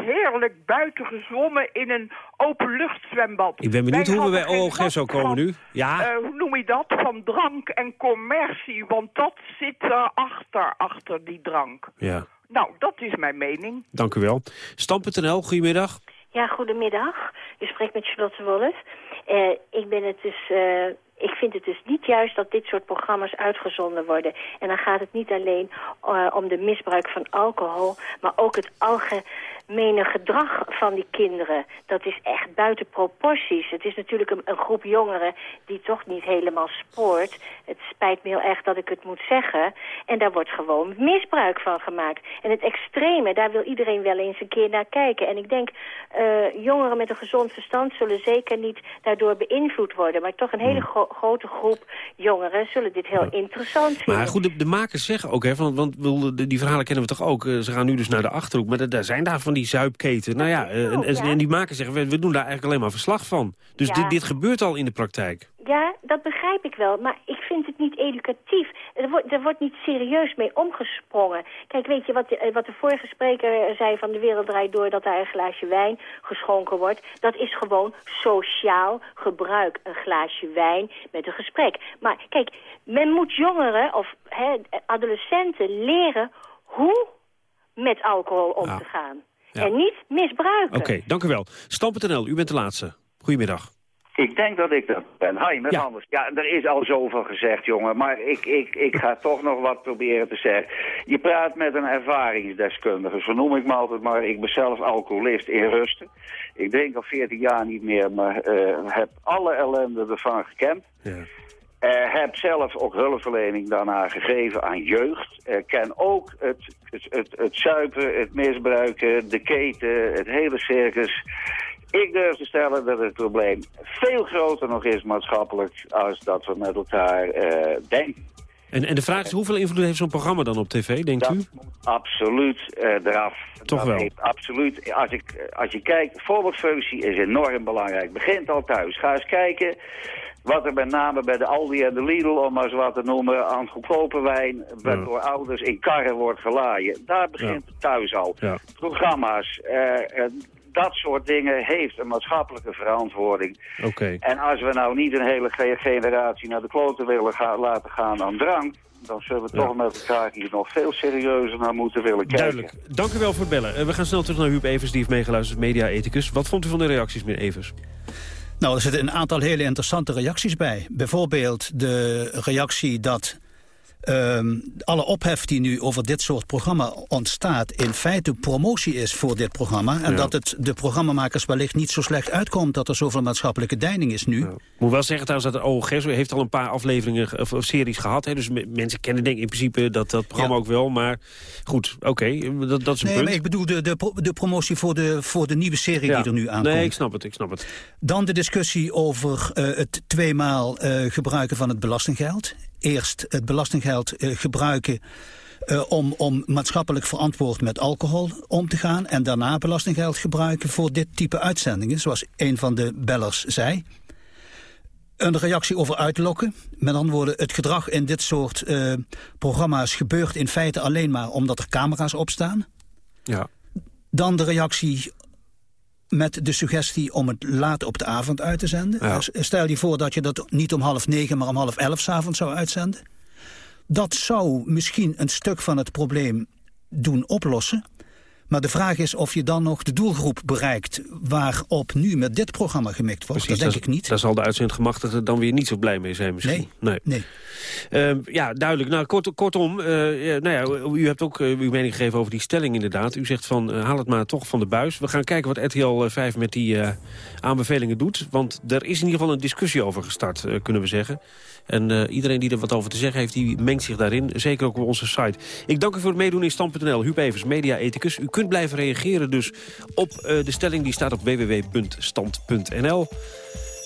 heerlijk buiten gezwommen in een openluchtzwembad. Ik ben benieuwd Wij hoe we bij zo last komen nu. Ja. eh, hoe noem je dat? Van drank en commercie, want dat zit erachter, achter die drank. Ja, Nou, dat is mijn mening. dank u wel. Stam.nl, goedemiddag. Ja, goedemiddag. U spreekt met Charlotte Wolff. Eh, ik ben het dus... eh, ik vind het dus niet juist dat dit soort programma's uitgezonden worden. En dan gaat het niet alleen eh, om de misbruik van alcohol... maar ook het algemene gedrag van die kinderen. Dat is echt buiten proporties. Het is natuurlijk een, een groep jongeren die toch niet helemaal spoort. Het spijt me heel erg dat ik het moet zeggen. En daar wordt gewoon misbruik van gemaakt. En het extreme, daar wil iedereen wel eens een keer naar kijken. En ik denk, eh, jongeren met een gezond verstand zullen zeker niet daardoor beïnvloed worden. Maar toch een hele gro- grote groep jongeren zullen dit heel interessant vinden. Maar goed, de, de makers zeggen ook, hè, van, want die verhalen kennen we toch ook. eh, Ze gaan nu dus naar de Achterhoek. Maar er- daar zijn daar van die café-zuipketen. Nou ja, eh, en, en, die maken zeggen, we, we, doen daar eigenlijk alleen maar verslag van. Dus dit, dit gebeurt al in de praktijk. Ja, dat begrijp ik wel. Maar ik vind het niet educatief. Er wordt, er wordt niet serieus mee omgesprongen. Kijk, weet je wat de, wat de vorige spreker zei van de wereld draait door... dat daar een glaasje wijn geschonken wordt. Dat is gewoon sociaal gebruik. Een glaasje wijn met een gesprek. Maar kijk, men moet jongeren of adolescenten leren hoe met alcohol om te gaan. En niet misbruiken. Oké, dank u wel. Stam.nl, u bent de laatste. Goedemiddag. Ik denk dat ik dat ben. Hi, met ja. anders. Ja, er is al zoveel gezegd, jongen. Maar ik, ik, ik ga toch nog wat proberen te zeggen. Je praat met een ervaringsdeskundige. Zo noem ik me altijd maar. Ik ben zelf alcoholist in rusten. Ik drink al 14 jaar niet meer, maar uh, heb alle ellende ervan gekend. Ja. Uh, heb zelf ook hulpverlening daarna gegeven aan jeugd. Uh, ken ook het, het, het, het zuipen, het misbruiken, de keten, het hele circus. Ik durf te stellen dat het probleem veel groter nog is maatschappelijk... als dat we met elkaar uh, denken. En, en de vraag is, hoeveel invloed heeft zo'n programma dan op tv, denkt dat u? absoluut eraf. Toch dat wel? Absoluut. Als, ik, als je kijkt, voorbeeldfunctie is enorm belangrijk. Begint al thuis. Ga eens kijken wat er met name bij de Aldi en de Lidl, om maar zo wat te noemen, aan goedkope wijn, ja. door ouders in karren wordt gelaaien. Daar begint het thuis al. Ja. Programma's, uh, dat soort dingen heeft een maatschappelijke verantwoording. Oké. En als we nou niet een hele generatie naar de kloten willen gaan, laten gaan aan drank... dan zullen we Ja. toch met elkaar hier nog veel serieuzer naar moeten willen kijken. Duidelijk. Dank u wel voor het bellen. Eh, we gaan snel terug naar Huub Evers, die heeft meegeluisterd, media-ethicus. Wat vond u van de reacties, meneer Evers? Nou, er zitten een aantal hele interessante reacties bij. Bijvoorbeeld de reactie dat ehm, alle ophef die nu over dit soort programma ontstaat... in feite promotie is voor dit programma. En Ja. dat het de programmamakers wellicht niet zo slecht uitkomt... dat er zoveel maatschappelijke deining is nu. Ik moet wel zeggen trouwens dat de OOG heeft al een paar afleveringen ge- of, of series gehad. Hè, dus me- mensen kennen denk ik in principe dat, dat programma ook wel. Maar goed, oké, dat, dat is een Nee, punt. maar ik bedoel de, de, pro- de promotie voor de, voor de nieuwe serie Ja. die er nu aankomt. Nee, ik snap het, ik snap het. Dan de discussie over eh, het tweemaal eh, gebruiken van het belastinggeld. Eerst het belastinggeld eh, gebruiken eh, om, om maatschappelijk verantwoord met alcohol om te gaan. En daarna belastinggeld gebruiken voor dit type uitzendingen, zoals een van de bellers zei. Een reactie over uitlokken. Met andere woorden, het gedrag in dit soort eh, programma's gebeurt in feite alleen maar omdat er camera's op staan. Ja. Dan de reactie met de suggestie om het laat op de avond uit te zenden. Ja. Dus Stel je voor dat je dat niet om half negen, maar om half elf 's avonds zou uitzenden. Dat zou misschien een stuk van het probleem doen oplossen. Maar de vraag is of je dan nog de doelgroep bereikt... waarop nu met dit programma gemikt wordt. dat denk ik niet. Daar zal de uitzendgemachtigde dan weer niet zo blij mee zijn misschien. Nee, nee. Ehm, ja, duidelijk. Nou, kort, kortom, eh, nou ja, u hebt ook eh, uw mening gegeven over die stelling inderdaad. U zegt van, eh, haal het maar toch van de buis. We gaan kijken wat RTL 5 met die aanbevelingen doet. Want er is in ieder geval een discussie over gestart, kunnen we zeggen. En eh, iedereen die er wat over te zeggen heeft, die mengt zich daarin. Zeker ook op onze site. Ik dank u voor het meedoen in Stand.nl. Huub Evers, media-ethicus. U kunt blijven reageren dus op eh, de stelling. Die staat op www.stand.nl.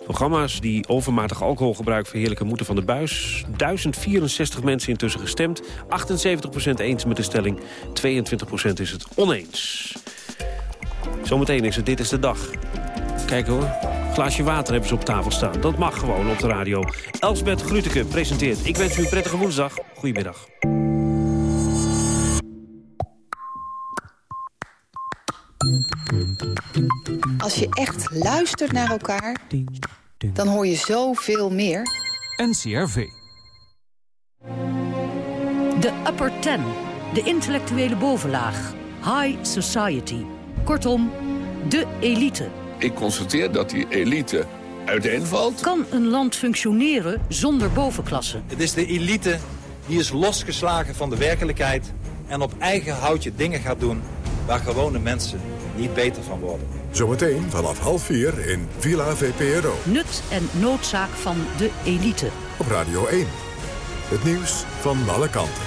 Programma's die overmatig alcoholgebruik verheerlijken moeten van de buis. 1064 mensen intussen gestemd. 78% eens met de stelling. 22% is het oneens. Zometeen is het Dit is de Dag. Kijk hoor, glaasje water hebben ze op tafel staan. Dat mag gewoon op de radio. Elsbeth Gruteke presenteert. Ik wens u een prettige woensdag. Goedemiddag. Als je echt luistert naar elkaar, dan hoor je zoveel meer. NCRV. De upper ten, de intellectuele bovenlaag. High society. Kortom, de elite. Ik constateer dat die elite uiteenvalt. Kan een land functioneren zonder bovenklasse? Het is de elite die is losgeslagen van de werkelijkheid... en op eigen houtje dingen gaat doen waar gewone mensen niet beter van worden. Zometeen vanaf half vier in Villa VPRO. Nut en noodzaak van de elite. Op Radio 1. Het nieuws van alle kanten.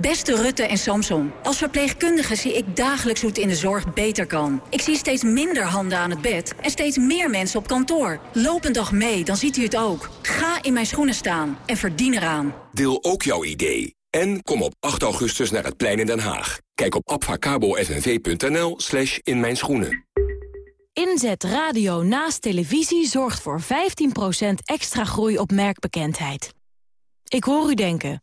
Beste Rutte en Samson, als verpleegkundige zie ik dagelijks hoe het in de zorg beter kan. Ik zie steeds minder handen aan het bed en steeds meer mensen op kantoor. Loop een dag mee, dan ziet u het ook. Ga in mijn schoenen staan en verdien eraan. Deel ook jouw idee. En kom op 8 augustus naar het plein in Den Haag. Kijk op abfacabo.nv.nl slash in mijn schoenen. Inzet radio naast televisie zorgt voor 15% extra groei op merkbekendheid. Ik hoor u denken...